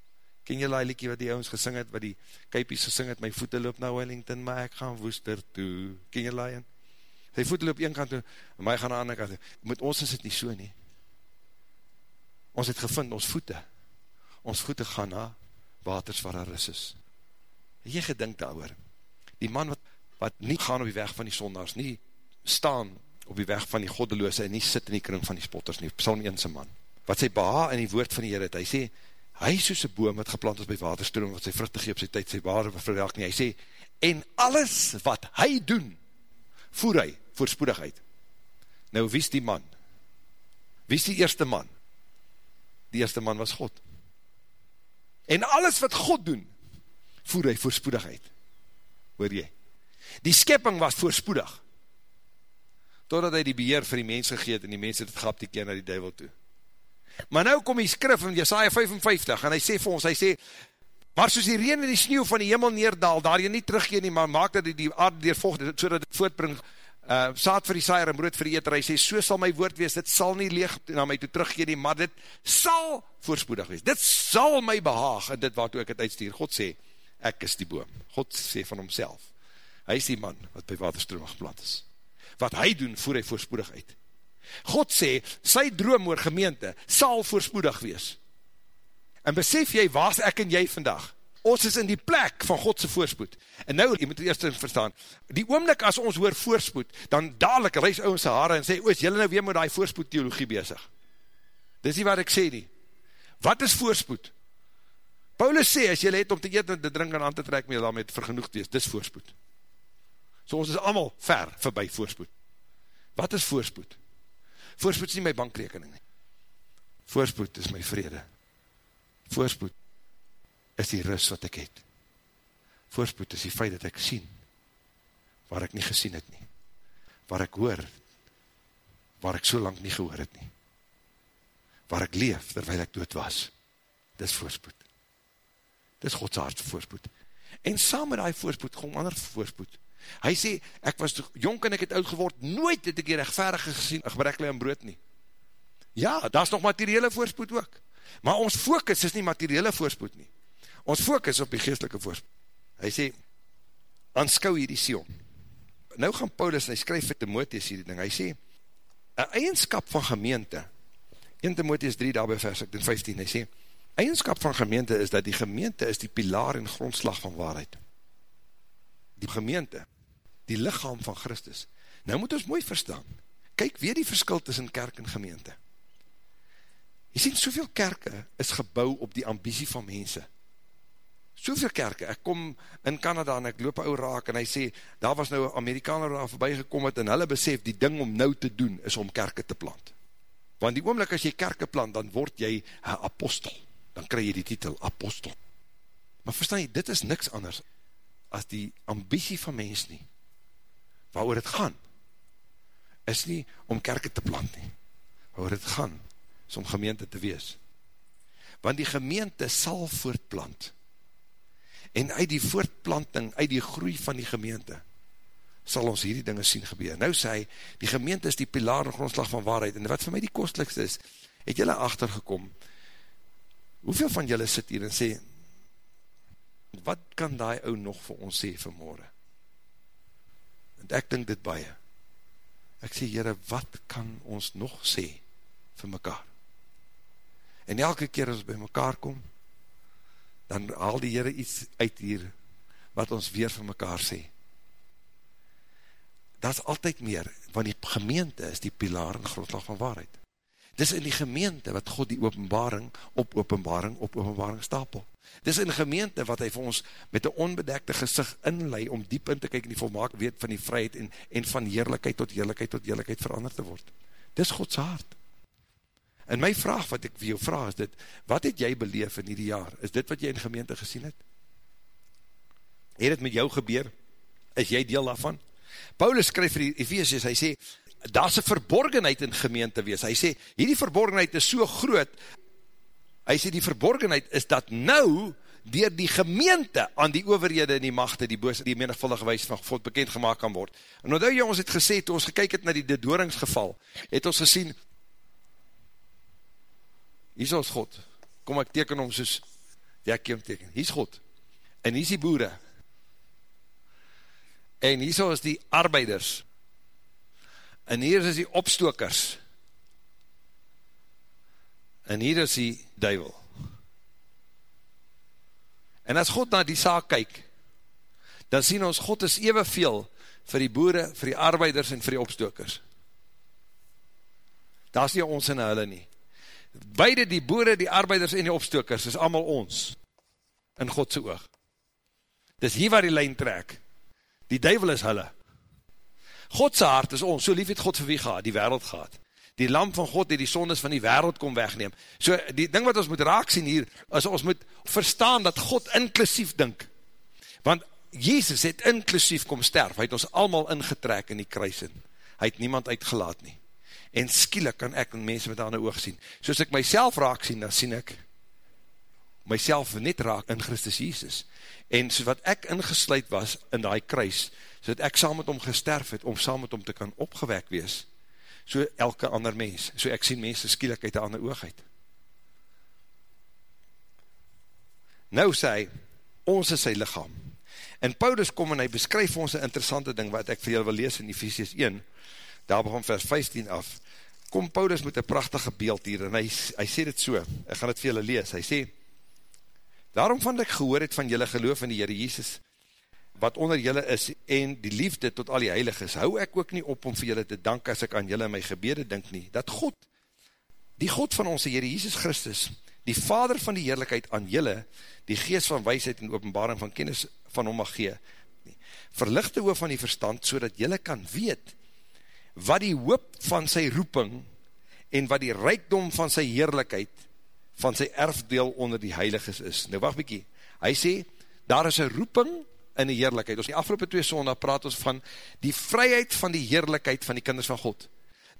Ken jy die liekie wat die ouwens gesing het, wat die kuipies gesing het, my voete loop na Wellington, maar ek gaan woester toe. Ken jy die Sy voete loop een kant toe, en my gaan aan die ander kant toe. Met ons is het nie so nie. Ons het gevind, ons voete, ons voete gaan na waters waar daar is is. Het jy gedink daar oor? Die man wat, wat nie gaan op die weg van die sondags, nie staan op die weg van die goddeloose, en nie sit in die kring van die spotters nie, psalm 1 man. Wat sy beha in die woord van die Heer het, hy sê, hy is soos een boom wat geplant is by waterstroom, wat sy vruchte gee op sy tyd, sy ware verwelk nie, hy sê, en alles wat hy doen, voer hy voorspoedigheid. Nou, wie is die man? Wie is die eerste man? Die eerste man was God. En alles wat God doen, voer hy voorspoedigheid. Hoor jy? Die skepping was voorspoedig. Totdat hy die beheer vir die mens gegeet en die mens het het grap die keer na die duivel toe. Maar nou kom die skrif in Jesaja 55 en hy sê vir ons, hy sê, maar soos die reen en die sneeuw van die hemel neerdaal, daar jy nie teruggeen nie, maar maak dat die, die aarde deurvocht, so dat het voortbring, uh, saad vir die saaier en brood vir die eter, hy sê, so sal my woord wees, dit sal nie leeg na my toe teruggeen nie, maar dit sal voorspoedig wees, dit sal my behaag, en dit waartoe ek het uitstuur, God sê, ek is die boom, God sê van homself, hy is die man, wat by waterstroom geplant is, wat hy doen, voer hy voorspoedig uit, God sê, sy droom oor gemeente sal voorspoedig wees. En besef jy, waar ek en jy vandag? Ons is in die plek van Godse voorspoed. En nou, jy moet het eerst verstaan, die oomlik as ons hoor voorspoed, dan dadelijk reis ons sy haare en sê, oos, jylle nou weer met die voorspoed theologie bezig. Dis nie wat ek sê nie. Wat is voorspoed? Paulus sê, as jylle het om te eet en te drink en aan te trek, met daarmee vergenoegd wees, dis voorspoed. So ons is allemaal ver voorbij voorspoed. Wat is voorspoed? Voorspoed is nie my bankrekening nie. Voorspoed is my vrede. Voorspoed is die rust wat ek het. Voorspoed is die feit dat ek sien waar ek nie gesien het nie. Waar ek hoor waar ek so lang nie gehoor het nie. Waar ek leef terwijl ek dood was. Dis voorspoed. Dis Godse hart voorspoed. En saam met die voorspoed, kom ander voorspoed. Hy sê, ek was jonk en ek het oud geword, nooit het ek hier rechtverige gesien, ek berekle in brood nie. Ja, daar is nog materiële voorspoed ook. Maar ons focus is nie materiële voorspoed nie. Ons focus op die geestelike voorspoed. Hy sê, aanskou hier die Sion. Nou gaan Paulus, en hy skryf vir Timotheus hier die ding, hy sê, een eigenskap van gemeente, 1 Timotheus 3, daarby vers 15, hy sê, eigenskap van gemeente is dat die gemeente is die pilaar en grondslag van waarheid die gemeente, die lichaam van Christus. Nou moet ons mooi verstaan, kyk weer die verskil tussen kerk en gemeente. Jy sien, soveel kerke is gebouw op die ambitie van mense. Soveel kerke, ek kom in Canada en ek loop ou raak en hy sê, daar was nou Amerikaner daar voorbij gekom het en hulle besef, die ding om nou te doen is om kerke te plant. Want die oomlik as jy kerke plant, dan word jy een apostel. Dan krijg jy die titel apostel. Maar verstaan jy, dit is niks anders as die ambitie van mens nie, waar het gaan, is nie om kerke te plant nie, waar het gaan, is om gemeente te wees. Want die gemeente sal voortplant, en uit die voortplanting, uit die groei van die gemeente, sal ons hierdie dinge sien gebeur. Nou sê hy, die gemeente is die pilaar en grondslag van waarheid, en wat vir my die kostlikste is, het jylle achtergekom, hoeveel van jylle sit hier en sê, wat kan die ou nog vir ons sê vanmorgen? En ek dink dit baie. Ek sê, Heere, wat kan ons nog sê vir mekaar? En elke keer as ons by mekaar kom, dan haal die Heere iets uit hier, wat ons weer vir mekaar sê. Dat is altyd meer. Want die gemeente is die pilaar en grondslag van waarheid. Dis in die gemeente wat God die openbaring op openbaring op openbaring stapel. Dis in gemeente wat hy vir ons met een onbedekte gezicht inlei om diep in te kyk in die volmaak weet van die vryheid en, en van heerlijkheid tot heerlijkheid tot heerlijkheid verander te word. Dis Gods hart. En my vraag wat ek vir jou vraag is dit, wat het jy beleef in die jaar? Is dit wat jy in gemeente gesien het? Het het met jou gebeur? Is jy deel daarvan? Paulus skryf vir die Ephesians, hy sê, daar is een verborgenheid in gemeente wees. Hy sê, hierdie verborgenheid is so groot, hy sê, die verborgenheid is dat nou, dier die gemeente aan die overhede en die machte, die boos, die menigvuldige wees van God bekend gemaakt kan word. En omdat jy ons het gesê, toe ons gekyk het na die dodoringsgeval, het ons gesien, hier is ons God, kom ek teken om soos, die ek kiem teken, hier is God, en hier is die boere, en hier is die arbeiders, en hier is die opstokers, en hier is die duivel. En as God na die saak kyk, dan sien ons, God is evenveel vir die boere, vir die arbeiders en vir die opstokers. Daar is nie ons en hulle nie. Beide die boere, die arbeiders en die opstokers is allemaal ons in Godse oog. Dis hier waar die lijn trek. Die duivel is hulle. Godse hart is ons, so lief het God vir wie gaat, die wereld gaat. Die lamp van God die die sondes van die wereld kom wegneem. So die ding wat ons moet raak sien hier, is ons moet verstaan dat God inclusief dink. Want Jezus het inclusief kom sterf, hy het ons allemaal ingetrek in die kruis in. Hy het niemand uitgelaat nie en skielik kan ek mense met aan die oog sien. Soos ek myself raak sien, dan sien ek myself net raak in Christus Jesus. En so wat ek ingesluid was in die kruis, so dat ek saam met hom gesterf het, om saam met hom te kan opgewek wees, so elke ander mens. So ek sien mense skielik uit die ander oog uit. Nou sê hy, ons is sy lichaam. En Paulus kom en hy beskryf ons een interessante ding, wat ek vir julle wil lees in Ephesians 1, daar begon vers 15 af, kom Paulus met een prachtige beeld hier, en hy, hy sê dit so, ek gaan het vir julle lees, hy sê, daarom van ek gehoor het van julle geloof in die Heere Jesus, wat onder julle is, en die liefde tot al die heiliges, hou ek ook nie op om vir julle te dank, as ek aan julle in my gebede dink nie, dat God, die God van onze Heere Jesus Christus, die Vader van die Heerlijkheid aan julle, die geest van wijsheid en openbaring van kennis van hom mag gee, verlichte oor van die verstand, so dat julle kan weet, wat die hoop van sy roeping en wat die rijkdom van sy heerlijkheid van sy erfdeel onder die heiliges is. Nou wacht bykie, hy sê, daar is een roeping in die heerlijkheid. Ons die afgelopen twee sondag praat ons van die vryheid van die heerlijkheid van die kinders van God.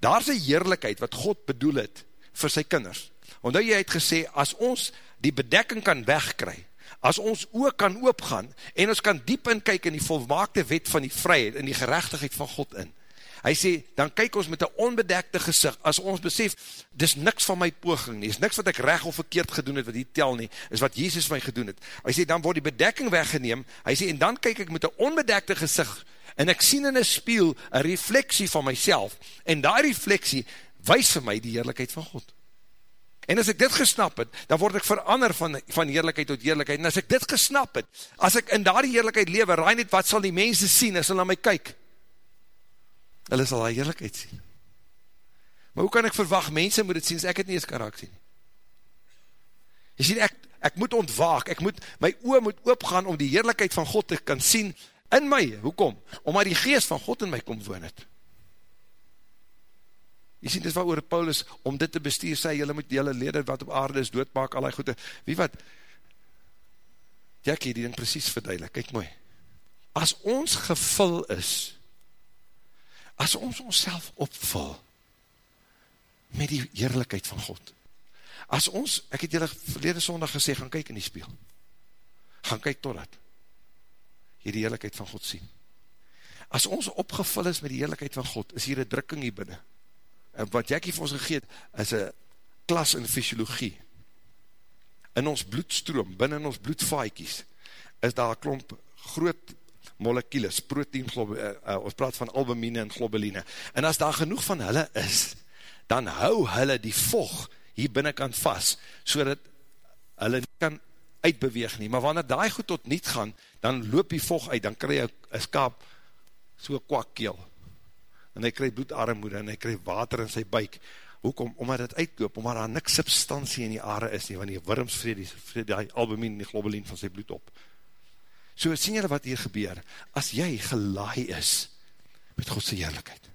Daar is een heerlijkheid wat God bedoel het vir sy kinders. Omdat jy het gesê, as ons die bedekking kan wegkry, as ons ook kan oopgaan, en ons kan diep in kyk in die volmaakte wet van die vryheid, in die gerechtigheid van God in, hy sê, dan kyk ons met een onbedekte gezicht, as ons besef, dis niks van my poging nie, is niks wat ek recht of verkeerd gedoen het, wat die tel nie, is wat Jezus my gedoen het. Hy sê, dan word die bedekking weggeneem, hy sê, en dan kyk ek met een onbedekte gezicht, en ek sien in een spiel, een refleksie van myself, en die refleksie, wees vir my die heerlijkheid van God. En as ek dit gesnap het, dan word ek verander van, van heerlijkheid tot heerlijkheid, en as ek dit gesnap het, as ek in daar die heerlijkheid lewe, raai net, wat sal die mense sien, as hulle na my kyk, hulle sal die heerlijkheid sien. Maar hoe kan ek verwacht, mense moet het sien, as ek het nie eens kan raak sien? Jy sien, ek, ek moet ontwaak, ek moet, my oor moet oopgaan om die heerlijkheid van God te kan sien in my. Hoekom? Omdat die geest van God in my kom woon het. Jy sien, dit is wat oor Paulus, om dit te bestuur, sê, jylle moet jylle lede wat op aarde is, doodmaak, al die goede. Wie wat? Jackie, die ding precies verduidelik, kyk mooi. As ons gevul is, as ons ons opvul met die heerlijkheid van God, as ons, ek het julle verlede sondag gesê, gaan kyk in die spiel, gaan kyk totdat, hier die heerlijkheid van God sien. As ons opgevul is met die heerlijkheid van God, is hier een drukking hier binnen. En wat Jackie vir ons gegeet, is een klas in fysiologie. In ons bloedstroom, binnen ons bloedvaaikies, is daar klomp groot molekules, protein, uh, uh, ons praat van albumine en globuline, en as daar genoeg van hulle is, dan hou hulle die vog hier binnenkant vast, so dat hulle nie kan uitbeweeg nie, maar wanneer die goed tot niet gaan, dan loop die vog uit, dan krijg jy een skaap, so kwak keel, en hy krijg bloedarmoede, en hy krijg water in sy buik, hoekom, omdat het uitkoop, omdat daar niks substantie in die aarde is nie, want die worms vrede, vrede die albumin en die globulien van sy bloed op. So, sien julle wat hier gebeur, as jy gelaai is, met Godse heerlijkheid,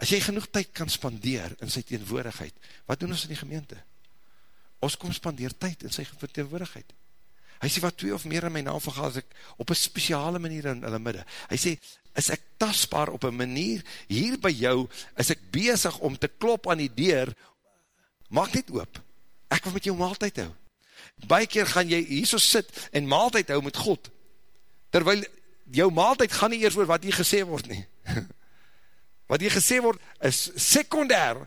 as jy genoeg tyd kan spandeer in sy teenwoordigheid, wat doen ons in die gemeente? Ons kom spandeer tyd in sy teenwoordigheid. Hy sê, wat twee of meer in my naam vergaal, as ek op een speciale manier in hulle midde. Hy sê, is ek tasbaar op een manier, hier by jou, is ek bezig om te klop aan die deur, maak net oop, ek wil met jou maaltijd hou. Baie keer gaan jy hier so sit, en maaltijd hou met God, terwyl jou maaltijd gaan nie eers oor wat hier gesê word nie. Wat hier gesê word, is secundair,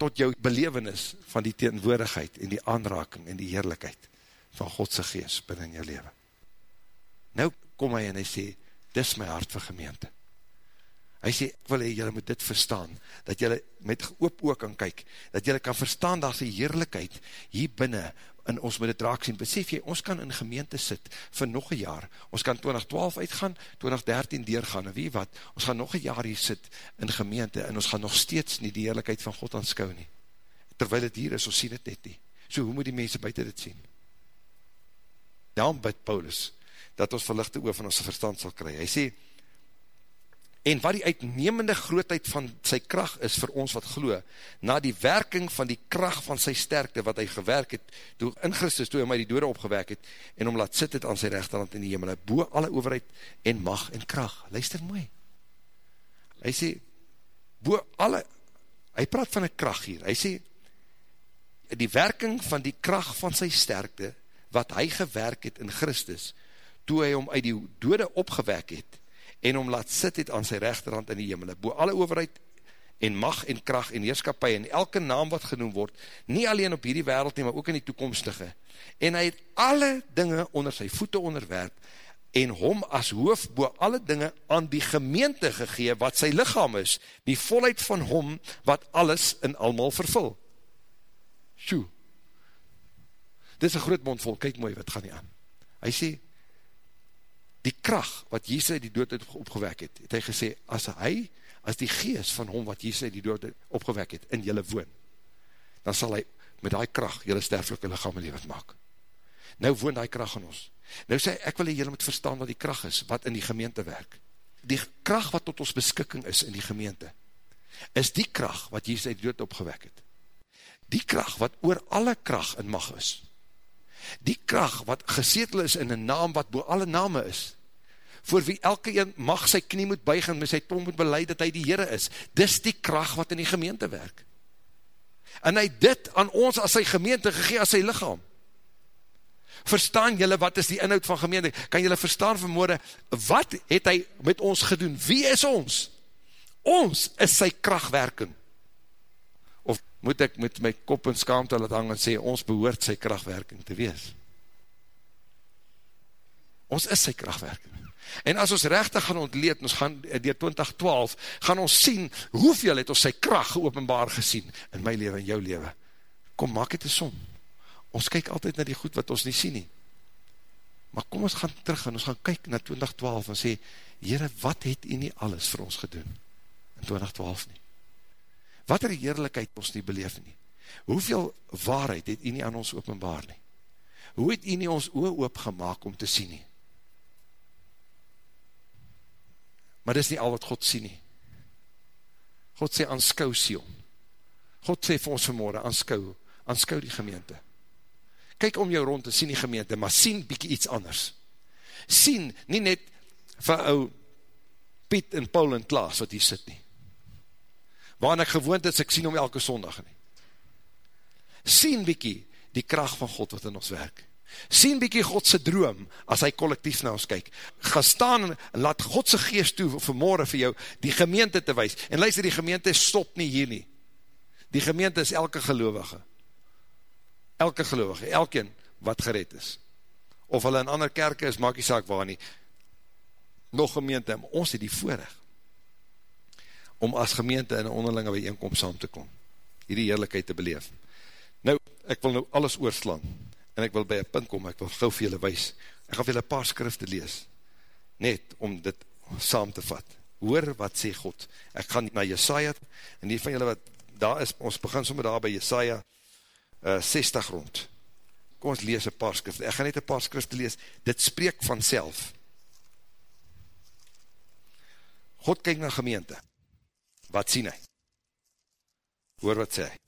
tot jou belevenis van die teenwoordigheid, en die aanraking, en die heerlijkheid, van Godse geest binnen jou leven. Nou kom hy en hy sê, dis my hart vir gemeente. Hy sê, ek wil hy, jylle moet dit verstaan, dat jylle met oop oog kan kyk, dat jylle kan verstaan, dat die heerlijkheid hier binnen, en ons moet het raak sien, besef jy, ons kan in gemeente sit, vir nog een jaar, ons kan 2012 uitgaan, 2013 deurgaan, en wie wat, ons gaan nog een jaar hier sit, in gemeente, en ons gaan nog steeds nie die heerlijkheid van God aanskou nie, terwyl het hier is, ons sien het net nie, so hoe moet die mense buiten dit sien? Daarom bid Paulus, dat ons verlichte oor van ons verstand sal kry. Hy sê, en wat die uitnemende grootheid van sy kracht is vir ons wat glo, na die werking van die kracht van sy sterkte, wat hy gewerk het, toe in Christus, toe hy my die dode opgewerk het, en om laat sit het aan sy rechterhand in die hemel, boe alle overheid en mag en kracht. Luister mooi. Hy sê, boe alle, hy praat van een kracht hier, hy sê, die werking van die kracht van sy sterkte, wat hy gewerk het in Christus, toe hy om uit die dode opgewek het, en om laat sit het aan sy rechterhand in die hemel, boe alle overheid en mag en kracht en heerskapie en elke naam wat genoem word, nie alleen op hierdie wereld nie, maar ook in die toekomstige. En hy het alle dinge onder sy voete onderwerp, en hom as hoof boe alle dinge aan die gemeente gegee, wat sy lichaam is, die volheid van hom, wat alles in almal vervul. Sjoe, dit is een groot mond vol, kyk mooi wat gaan nie aan. Hy sê, die kracht wat Jezus die dood opgewek het, het hy gesê, as hy, as die geest van hom wat Jezus die dood opgewek het, in jylle woon, dan sal hy met die kracht jylle sterflike lichaam levend maak. Nou woon die kracht in ons. Nou sê, ek wil jylle moet verstaan wat die kracht is, wat in die gemeente werk. Die kracht wat tot ons beskikking is in die gemeente, is die kracht wat Jezus die dood opgewek het. Die kracht wat oor alle kracht in mag is, die kracht wat gesetel is in een naam wat boe alle name is, voor wie elke een mag sy knie moet buig en met sy tong moet beleid dat hy die Heere is, dis die kracht wat in die gemeente werk. En hy dit aan ons as sy gemeente gegee as sy lichaam. Verstaan jylle wat is die inhoud van gemeente? Kan jylle verstaan vanmorgen, wat het hy met ons gedoen? Wie is ons? Ons is sy krachtwerking moet ek met my kop en skaamte laat hang en sê, ons behoort sy krachtwerking te wees. Ons is sy krachtwerking. En as ons rechtig gaan ontleed, ons gaan dier 2012, gaan ons sien, hoeveel het ons sy kracht geopenbaar gesien, in my leven en jou leven. Kom, maak het een som. Ons kyk altyd na die goed wat ons nie sien nie. Maar kom ons gaan terug en ons gaan kyk na 2012 en sê, Heere, wat het u nie alles vir ons gedoen in 2012 nie? wat er heerlijkheid ons nie beleef nie, hoeveel waarheid het u nie aan ons openbaar nie, hoe het u nie ons oor oopgemaak om te sien nie, maar dis nie al wat God sien nie, God sê aanskou Sion, God sê vir ons vanmorgen, aanskou, aanskou die gemeente, kyk om jou rond en sien die gemeente, maar sien bykie iets anders, sien nie net vir ou Piet en Paul en Klaas wat hier sit nie, waarin ek gewoond is, ek sien om elke sondag nie. Sien bykie die kracht van God wat in ons werk. Sien bykie Godse droom, as hy collectief na ons kyk. Ga staan en laat Godse geest toe vanmorgen vir jou die gemeente te wees. En luister, die gemeente stop nie hier nie. Die gemeente is elke gelovige. Elke gelovige, elkeen wat gered is. Of hulle in ander kerke is, maak die saak waar nie. Nog gemeente, ons het die voorrecht om as gemeente in een onderlinge bijeenkomst saam te kom, hierdie heerlijkheid te beleef. Nou, ek wil nou alles oorslaan, en ek wil by een punt kom, ek wil gauw vir julle wees, ek ga vir julle paar skrifte lees, net om dit saam te vat. Hoor wat sê God. Ek gaan na Jesaja, en die van julle wat daar is, ons begin sommer daar by Jesaja uh, 60 rond. Kom ons lees een paar skrifte. Ek gaan net een paar skrifte lees. Dit spreek van self. God kyk na gemeente. Wat sien hy? Hoor wat sê hy.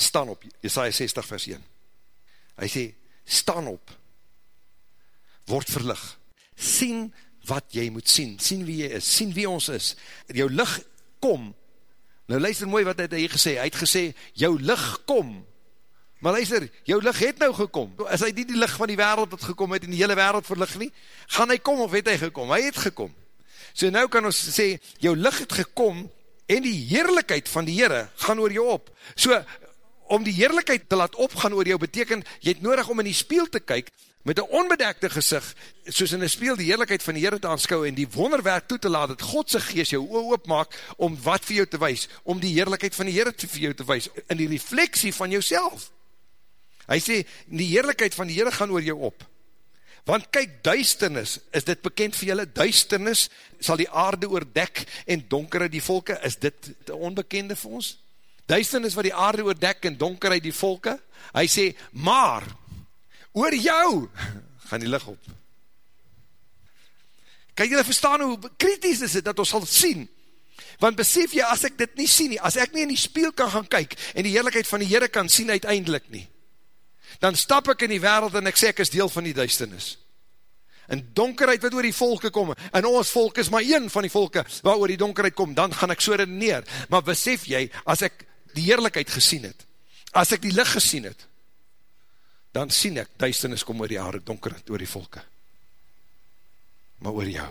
Staan op, Jesaja 60 vers 1. Hy sê, staan op, word verlig, sien wat jy moet sien, sien wie jy is, sien wie ons is, jou licht kom, nou luister mooi wat hy gesê, hy het gesê, jou licht kom, maar luister, jou licht het nou gekom, as hy nie die licht van die wereld het gekom het, en die hele wereld verlig nie, gaan hy kom of het hy gekom, hy het gekom, so nou kan ons sê, jou licht het gekom, en die heerlijkheid van die Heere, gaan oor jou op, so, om die heerlijkheid te laat opgaan oor jou, beteken, jy het nodig om in die spiel te kyk, met een onbedekte gezicht, soos in een speel die heerlijkheid van die Heere te aanskou, en die wonderwerk toe te laat, dat Godse geest jou oor oopmaak, om wat vir jou te wees, om die heerlijkheid van die Heere vir jou te wees, in die refleksie van jouself. Hy sê, die heerlijkheid van die Heere gaan oor jou op. Want kyk, duisternis, is dit bekend vir julle, duisternis sal die aarde oordek, en donkere die volke, is dit te onbekende vir ons? Duisternis wat die aarde oordek, en donkerheid die volke, hy sê, maar, oor jou, gaan die licht op. Kan julle verstaan hoe kritisch is dit, dat ons sal sien, want besef jy, as ek dit nie sien nie, as ek nie in die spiel kan gaan kyk, en die heerlijkheid van die Heere kan sien uiteindelik nie, dan stap ek in die wereld, en ek sê ek is deel van die duisternis. En donkerheid wat oor die volke kom, en ons volk is maar een van die volke, waar oor die donkerheid kom, dan gaan ek so redeneer. Maar besef jy, as ek die heerlijkheid gesien het, as ek die licht gesien het, dan sien ek, duisternis kom oor die aarde, donkerheid oor die volke. Maar oor jou,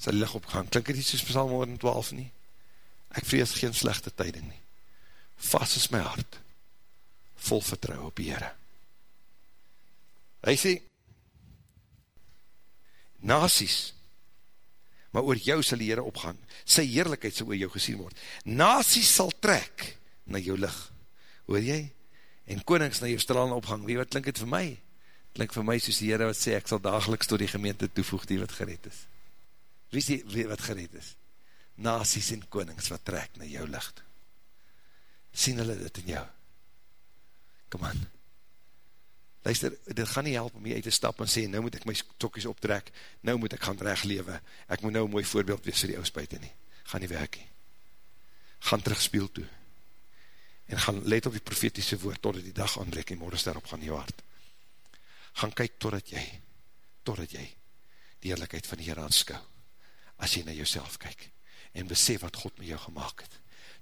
sal die licht opgaan. Klink het iets soos Psalm 112 nie? Ek vrees geen slechte tyding nie. Vast is my hart, vol vertrouw op die Heere. Hy sê, nasies, maar oor jou sal die Heere opgaan, sy heerlijkheid sal oor jou gesien word. Nasies sal trek na jou licht. Hoor jy? en konings na jou stralen opgang, wie wat klink het vir my? Klink vir my soos die Heere wat sê, ek sal dageliks door die gemeente toevoeg die wat gered is. Wie is die wat gered is? Nasies en konings wat trek na jou licht. Sien hulle dit in jou? Kom aan. Luister, dit gaan nie help om jy uit te stap en sê, nou moet ek my tokkies optrek, nou moet ek gaan recht lewe, ek moet nou een mooi voorbeeld wees vir die ouspuite nie. Gaan nie werk nie. Gaan terug spiel toe en gaan let op die profetiese woord, totdat die dag aanbreek en morgenster op gaan jou hart. Gaan kyk totdat jy, totdat jy, die eerlijkheid van die Heer aanskou, as jy na jouself kyk, en besef wat God met jou gemaakt het,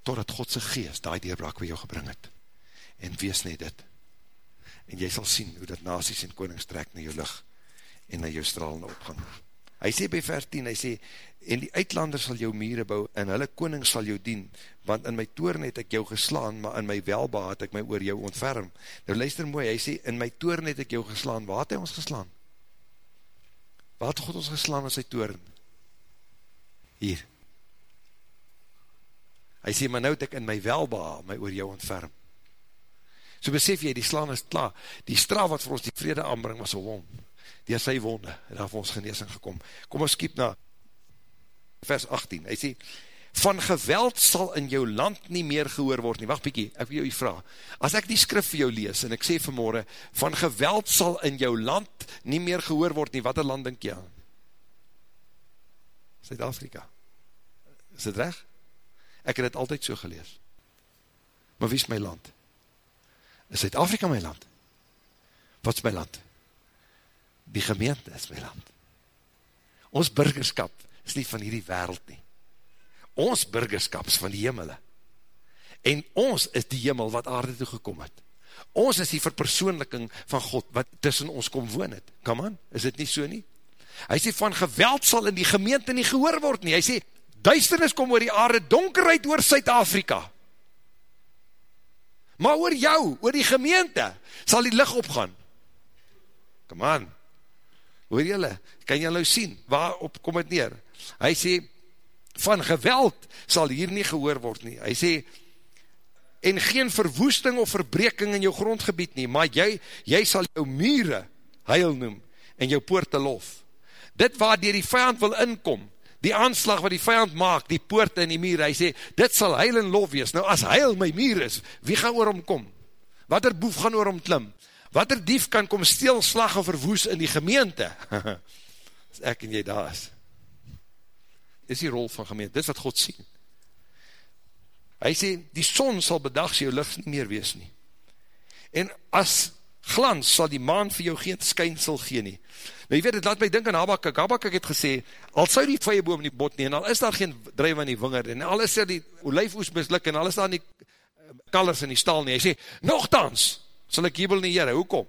totdat Godse geest die deurbraak by jou gebring het, en wees net dit, en jy sal sien hoe dat nasies en konings trek na jou licht, en na jou stralende opgang. Hy sê by vers 10, hy sê, en die uitlander sal jou mire bou, en hulle koning sal jou dien, want in my toren het ek jou geslaan, maar in my welba het ek my oor jou ontferm. Nou luister mooi, hy sê, in my toren het ek jou geslaan, waar het hy ons geslaan? Waar het God ons geslaan in sy toren? Hier. Hy sê, maar nou het ek in my welba my oor jou ontferm. So besef jy, die slaan is klaar, die straf wat vir ons die vrede aanbring was om die sy wonde, en daar vir ons geneesing gekom. Kom ons skiep na vers 18, hy sê, van geweld sal in jou land nie meer gehoor word nie, wacht bykie, ek wil jou vraag, as ek die skrif vir jou lees, en ek sê vanmorgen, van geweld sal in jou land nie meer gehoor word nie, wat een land denk jy aan? Zuid-Afrika. Is dit recht? Ek het het altyd so gelees. Maar wie is my land? Is Zuid-Afrika my land? Wat is my land? Die gemeente is my land. Ons burgerskap is nie van hierdie wereld nie. Ons burgerskap is van die hemele. En ons is die hemel wat aarde toe gekom het. Ons is die verpersoonliking van God wat tussen ons kom woon het. Kom aan, is dit nie so nie? Hy sê van geweld sal in die gemeente nie gehoor word nie. Hy sê, duisternis kom oor die aarde, donkerheid oor Suid-Afrika. Maar oor jou, oor die gemeente, sal die licht opgaan. Kom aan, hoor jylle, kan jy nou sien, waarop kom het neer? Hy sê, van geweld sal hier nie gehoor word nie. Hy sê, en geen verwoesting of verbreking in jou grondgebied nie, maar jy, jy sal jou mure heil noem, en jou poorte lof. dit waar die vijand wil inkom, die aanslag wat die vijand maak, die poorte en die muur, hy sê, dit sal heil en lof wees, nou as heil my muur is, wie gaan oor hom kom? Wat er boef gaan oor hom klim? Wat er dief kan kom stil, slag of verwoes in die gemeente? as ek en jy daar is. Dis die rol van gemeente, dis wat God sien. Hy sê, die son sal bedags jou licht nie meer wees nie. En as glans sal die maan vir jou geen skynsel gee nie. Nou jy weet, het laat my dink aan Habakkuk. Habakkuk het gesê, al sou die vijenboom nie bot nie, en al is daar geen drijf aan die vinger, en al is daar die olijfoes mislik, en al is daar nie kalers in die stal nie. Hy sê, nogthans, sal ek jubel nie, jyre, hoekom?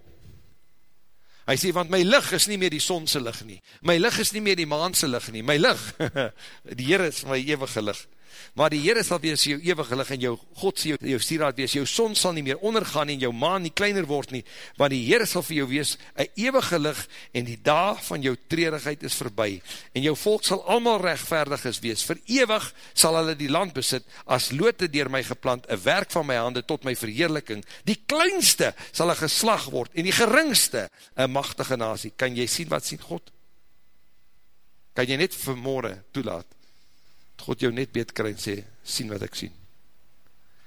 Hy sê, want my lig is nie meer die sonse lig nie. My lig is nie meer die maanse lig nie. My lig, die Heer is my eeuwige lig maar die Heere sal wees jou eeuwige lig en jou God sal jou, jou stieraad wees, jou son sal nie meer ondergaan en jou maan nie kleiner word nie, want die Heere sal vir jou wees een eeuwige lig en die dag van jou treurigheid is verby. En jou volk sal allemaal rechtvaardig is wees, vir eeuwig sal hulle die land besit, as loote dier my geplant, een werk van my hande tot my verheerliking, die kleinste sal een geslag word en die geringste een machtige nasie, kan jy sien wat sien God? Kan jy net vanmorgen toelaat God jou net beet kry en sê, sien wat ek sien.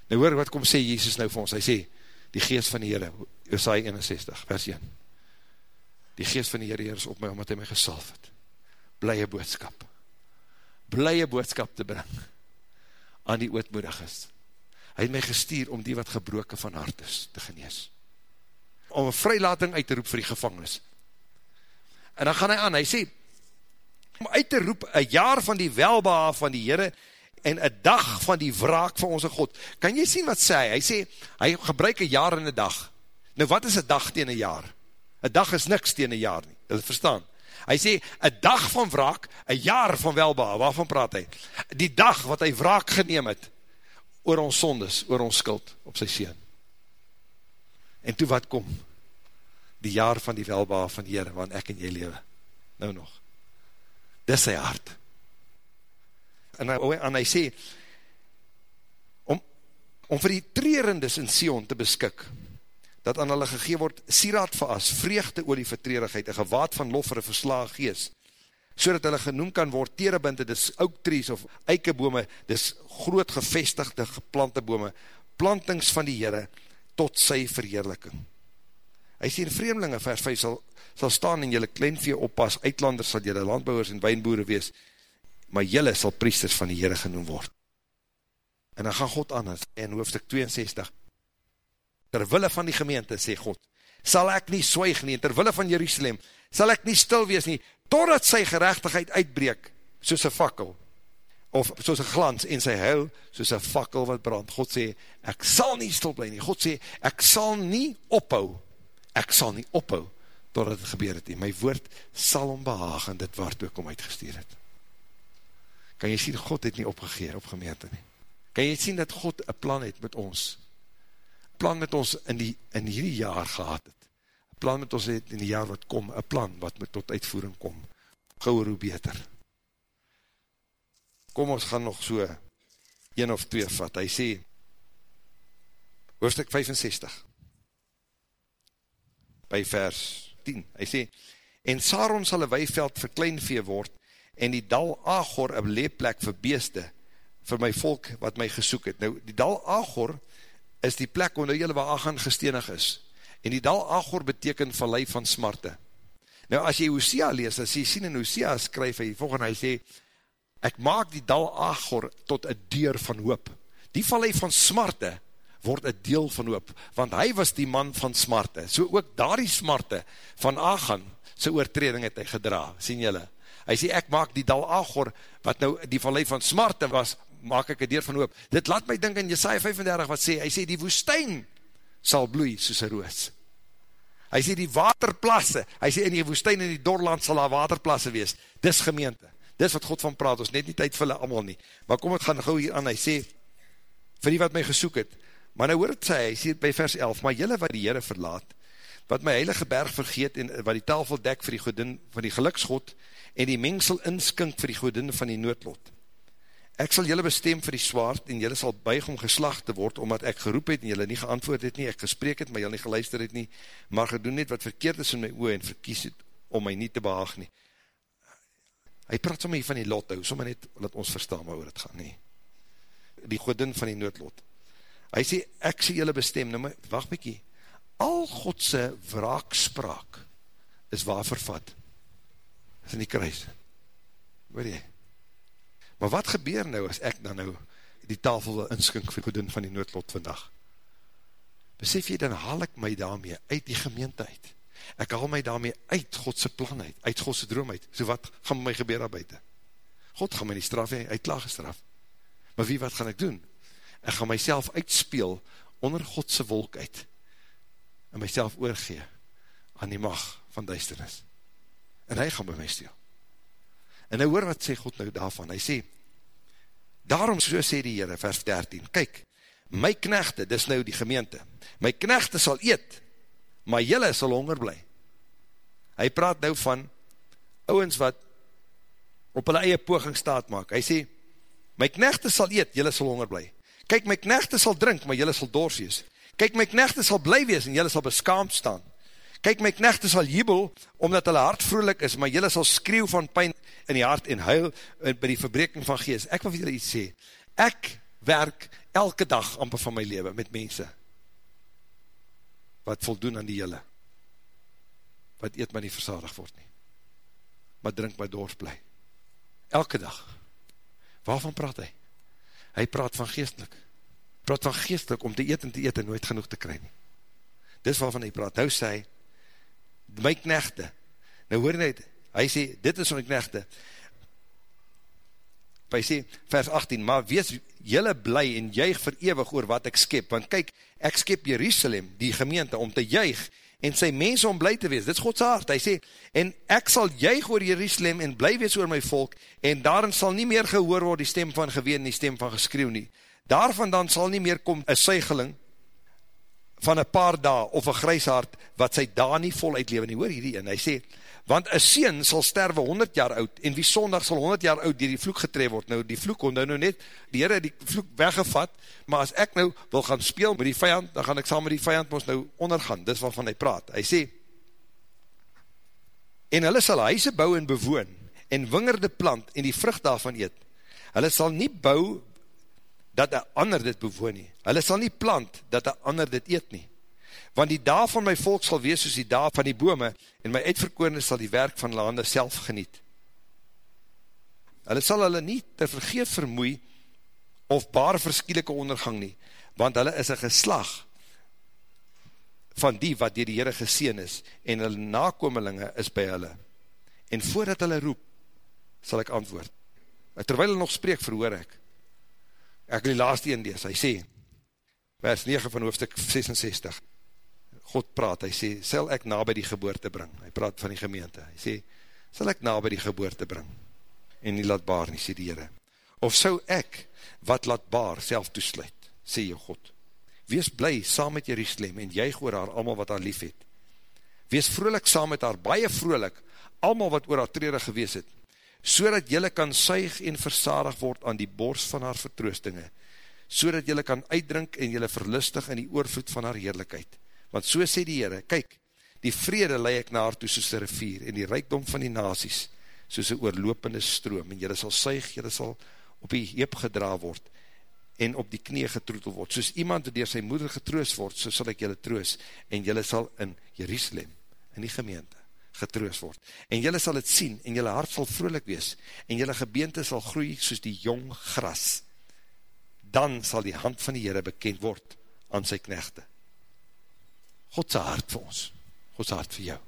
Nou hoor, wat kom sê Jesus nou vir ons? Hy sê, die geest van die Heere, Jesaja 61, vers 1. Die geest van die Heere is op my, omdat hy my gesalf het. Blije boodskap. Blije boodskap te bring aan die ootmoedig is. Hy het my gestuur om die wat gebroken van hart is te genees. Om een vrylating uit te roep vir die gevangenis. En dan gaan hy aan, hy sê, om uit te roep, een jaar van die welbeha van die Heere, en een dag van die wraak van onze God. Kan jy sien wat sê hy? Hy sê, hy gebruik een jaar en een dag. Nou wat is een dag tegen een jaar? Een dag is niks tegen een jaar nie, wil verstaan? Hy sê, een dag van wraak, een jaar van welbeha, waarvan praat hy? Die dag wat hy wraak geneem het, oor ons sondes, oor ons skuld, op sy sien. En toe wat kom? Die jaar van die welbeha van die Heere, want ek en jy lewe. Nou nog dis sy hart. En hy, en hy sê, om, om vir die treerendes in Sion te beskik, dat aan hulle gegeen word, sieraad vir as, vreegte oor die vertreerigheid, een gewaad van lof vir een verslaag gees, so dat hulle genoem kan word, terebinte, dis ouktries of eikebome, dis groot gevestigde geplante bome, plantings van die Heere, tot sy verheerliking. Hy sê in vreemdelinge, vers 5, sal, sal staan en jylle kleinvee oppas, uitlanders sal jylle landbouwers en wijnboere wees, maar jylle sal priesters van die Heere genoem word. En dan gaan God aan in hoofdstuk 62, terwille van die gemeente, sê God, sal ek nie swaig nie, terwille van Jerusalem, sal ek nie stil wees nie, totdat sy gerechtigheid uitbreek, soos een fakkel, of soos een glans, en sy huil, soos een fakkel wat brand. God sê, ek sal nie stil bly nie. God sê, ek sal nie ophou, ek sal nie ophou, totdat het gebeur het nie. My woord sal om behaag en dit waartoe ek om uitgestuur het. Kan jy sien, God het nie opgegeer op gemeente nie. Kan jy sien dat God een plan het met ons, een plan met ons in, die, in hierdie jaar gehad het, een plan met ons het in die jaar wat kom, een plan wat met tot uitvoering kom, gauwer hoe beter. Kom ons gaan nog so, een of twee vat, hy sê, hoofdstuk 65, by vers 10. Hy sê, en Saron sal een weiveld vir kleinvee word, en die dal Agor een leeplek vir beeste, vir my volk wat my gesoek het. Nou, die dal Agor is die plek onder jylle waar Agan gestenig is. En die dal Agor beteken vallei van smarte. Nou, as jy Hosea lees, as jy sien in Hosea skryf hy volgende, hy sê, ek maak die dal Agor tot een deur van hoop. Die vallei van smarte, word een deel van hoop, want hy was die man van smarte, so ook daar die smarte van Agan, sy oortreding het hy gedra, sien jylle, hy sê, ek maak die dal Agor, wat nou die vallei van smarte was, maak ek een deel van hoop, dit laat my dink in Jesaja 35 wat sê, hy sê, die woestijn sal bloei soos een roos, hy sê, die waterplasse, hy sê, in die woestijn in die doorland sal daar waterplasse wees, dis gemeente, dis wat God van praat, ons net nie tyd vulle allemaal nie, maar kom het gaan gauw hier aan, hy sê, vir die wat my gesoek het, Maar nou hoor het sê, hy sê by vers 11, maar jylle wat die Heere verlaat, wat my heilige berg vergeet en wat die tafel dek vir die godin van die geluksgod en die mengsel inskink vir die godin van die noodlot. Ek sal jylle bestem vir die swaard en jylle sal buig om geslag te word omdat ek geroep het en jylle nie geantwoord het nie, ek gesprek het, maar jylle nie geluister het nie, maar gedoen het wat verkeerd is in my oor en verkies het om my nie te behaag nie. hy praat sommer hier van die lot hou, sommer net, dat ons verstaan waar het gaan, nie. Die godin van die noodlot. Hy sê, ek sê julle bestem, nou maar, wacht mykie, al Godse wraakspraak is waar vervat. Is in die kruis. Hoor jy? Maar wat gebeur nou as ek dan nou die tafel wil inskink vir godin van die noodlot vandag? Besef jy, dan haal ek my daarmee uit die gemeente uit. Ek haal my daarmee uit Godse plan uit, uit Godse droom uit. So wat gaan my gebeur daar buiten? God gaan my nie straf hee, uitklaar gestraf. Maar wie wat gaan ek doen? Ek gaan myself uitspeel onder Godse wolk uit en myself oorgee aan die mag van duisternis. En hy gaan by my steel. En nou hoor wat sê God nou daarvan. Hy sê, daarom so sê die Heere, vers 13, kyk, my knechte, dis nou die gemeente, my knechte sal eet, maar jylle sal honger bly. Hy praat nou van ouwens wat op hulle eie poging staat maak. Hy sê, my knechte sal eet, jylle sal honger bly. Kyk, my knechte sal drink, maar jylle sal dors wees. Kyk, my knechte sal bly wees, en jylle sal beskaamd staan. Kyk, my knechte sal jubel, omdat hulle hart vrolik is, maar jylle sal skreeuw van pijn in die hart en huil by die verbreking van geest. Ek wil vir jylle iets sê. Ek werk elke dag amper van my leven met mense wat voldoen aan die jylle, wat eet maar nie versadig word nie, maar drink maar doorsblij. Elke dag. Waarvan praat hy? Hy praat van geestelik. Praat van geestelik om te eet en te eet en nooit genoeg te kry nie. Dis waarvan hy praat. Nou sê hy, my knechte, nou hoor hy, hy sê, dit is my knechte, hy sê, vers 18, maar wees jylle bly en juig verewig oor wat ek skep, want kyk, ek skep Jerusalem, die gemeente, om te juig, en sy mense om bly te wees, dit is Godse hart, hy sê, en ek sal juig oor Jerusalem, en bly wees oor my volk, en daarin sal nie meer gehoor word die stem van geween, die stem van geskreeuw nie, daarvan dan sal nie meer kom, een suigeling, van een paar dae, of een grijshaard, wat sy daar nie vol uitlewe nie, hoor hierdie in, hy sê, want een sien sal sterwe 100 jaar oud, en wie sondag sal 100 jaar oud dier die vloek getree word, nou die vloek kon nou net, die heren die vloek weggevat, maar as ek nou wil gaan speel met die vijand, dan gaan ek saam met die vijand ons nou ondergaan, dis waarvan hy praat, hy sê, en hulle sal huise bou en bewoon, en wingerde plant, en die vrucht daarvan eet, hulle sal nie bou, dat een ander dit bewoon nie, hulle sal nie plant, dat een ander dit eet nie, want die dag van my volk sal wees soos die dag van die bome, en my uitverkoorne sal die werk van hulle hande self geniet. Hulle sal hulle nie ter vergeef vermoei, of bare verskielike ondergang nie, want hulle is een geslag van die wat dier die Heere geseen is, en hulle nakomelinge is by hulle. En voordat hulle roep, sal ek antwoord. Terwijl hulle nog spreek, verhoor ek. Ek wil die laatste een lees, hy sê, vers 9 van hoofdstuk 66, God praat, hy sê, sal ek na by die geboorte bring, hy praat van die gemeente, hy sê, sal ek na by die geboorte bring, en nie laat baar nie, sê die Heere, of sou ek, wat laat baar, self toesluit, sê jou God, wees bly saam met Jerusalem, en juig oor haar, allemaal wat haar lief het, wees vrolik saam met haar, baie vrolik, allemaal wat oor haar trede gewees het, so dat jylle kan suig en versadig word aan die borst van haar vertroostinge, so dat jylle kan uitdrink en jylle verlustig in die oorvloed van haar heerlijkheid, Want so sê die Heere, kyk, die vrede leid ek naar toe soos die rivier, en die rijkdom van die nazies, soos die oorlopende stroom, en jylle sal suig, jylle sal op die heep gedra word, en op die knie getroetel word, soos iemand door sy moeder getroos word, so sal ek jylle troos, en jylle sal in Jerusalem, in die gemeente, getroos word, en jylle sal het sien, en jylle hart sal vrolik wees, en jylle gebeente sal groei soos die jong gras, dan sal die hand van die Heere bekend word aan sy knechte. Godse hart vir ons, Godse hart vir jou.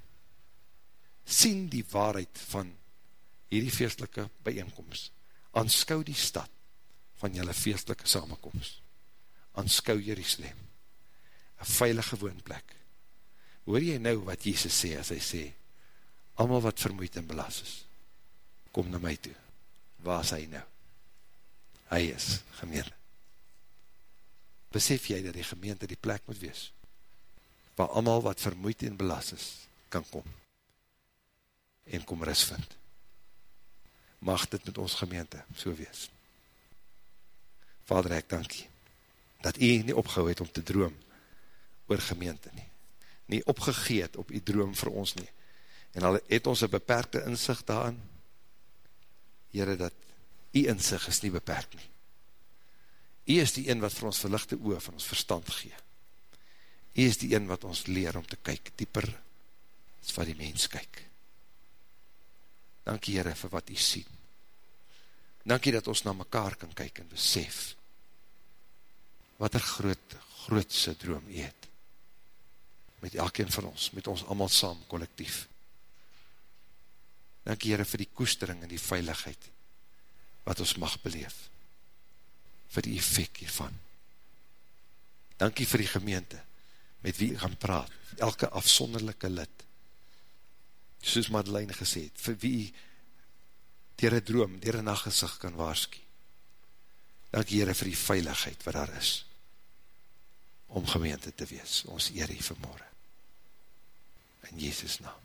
Sien die waarheid van hierdie feestelike bijeenkomst. Anskou die stad van jylle feestelike samenkomst. Anskou Jerusalem. Een veilige woonplek. Hoor jy nou wat Jesus sê as hy sê, allemaal wat vermoeid en belas is, kom na my toe. Waar is hy nou? Hy is gemeente. Besef jy dat die gemeente die plek moet wees? waar allemaal wat vermoeid en belast is, kan kom en kom ris vind. Mag dit met ons gemeente so wees. Vader, ek dank jy, dat jy nie opgehou het om te droom oor gemeente nie, nie opgegeet op die droom vir ons nie, en al het ons een beperkte inzicht daarin, Heere, dat die inzicht is nie beperk nie. Hy is die een wat vir ons verlichte oor van ons verstand gee. Hy is die een wat ons leer om te kyk dieper as wat die mens kyk. Dankie Heere vir wat hy sien. Dankie dat ons na mekaar kan kyk en besef wat er groot, grootse droom hy het. Met elkeen van ons, met ons allemaal saam, collectief. Dankie Heere vir die koestering en die veiligheid wat ons mag beleef. Vir die effect hiervan. Dankie vir die gemeente met wie gaan praat. Elke afsonderlijke lid soos Madeleine gesê het, vir wie dier een droom, dier een nachtgezicht kan waarskie. Dank Heere vir die veiligheid wat daar is, om gemeente te wees, ons eer hier vanmorgen. In Jezus naam.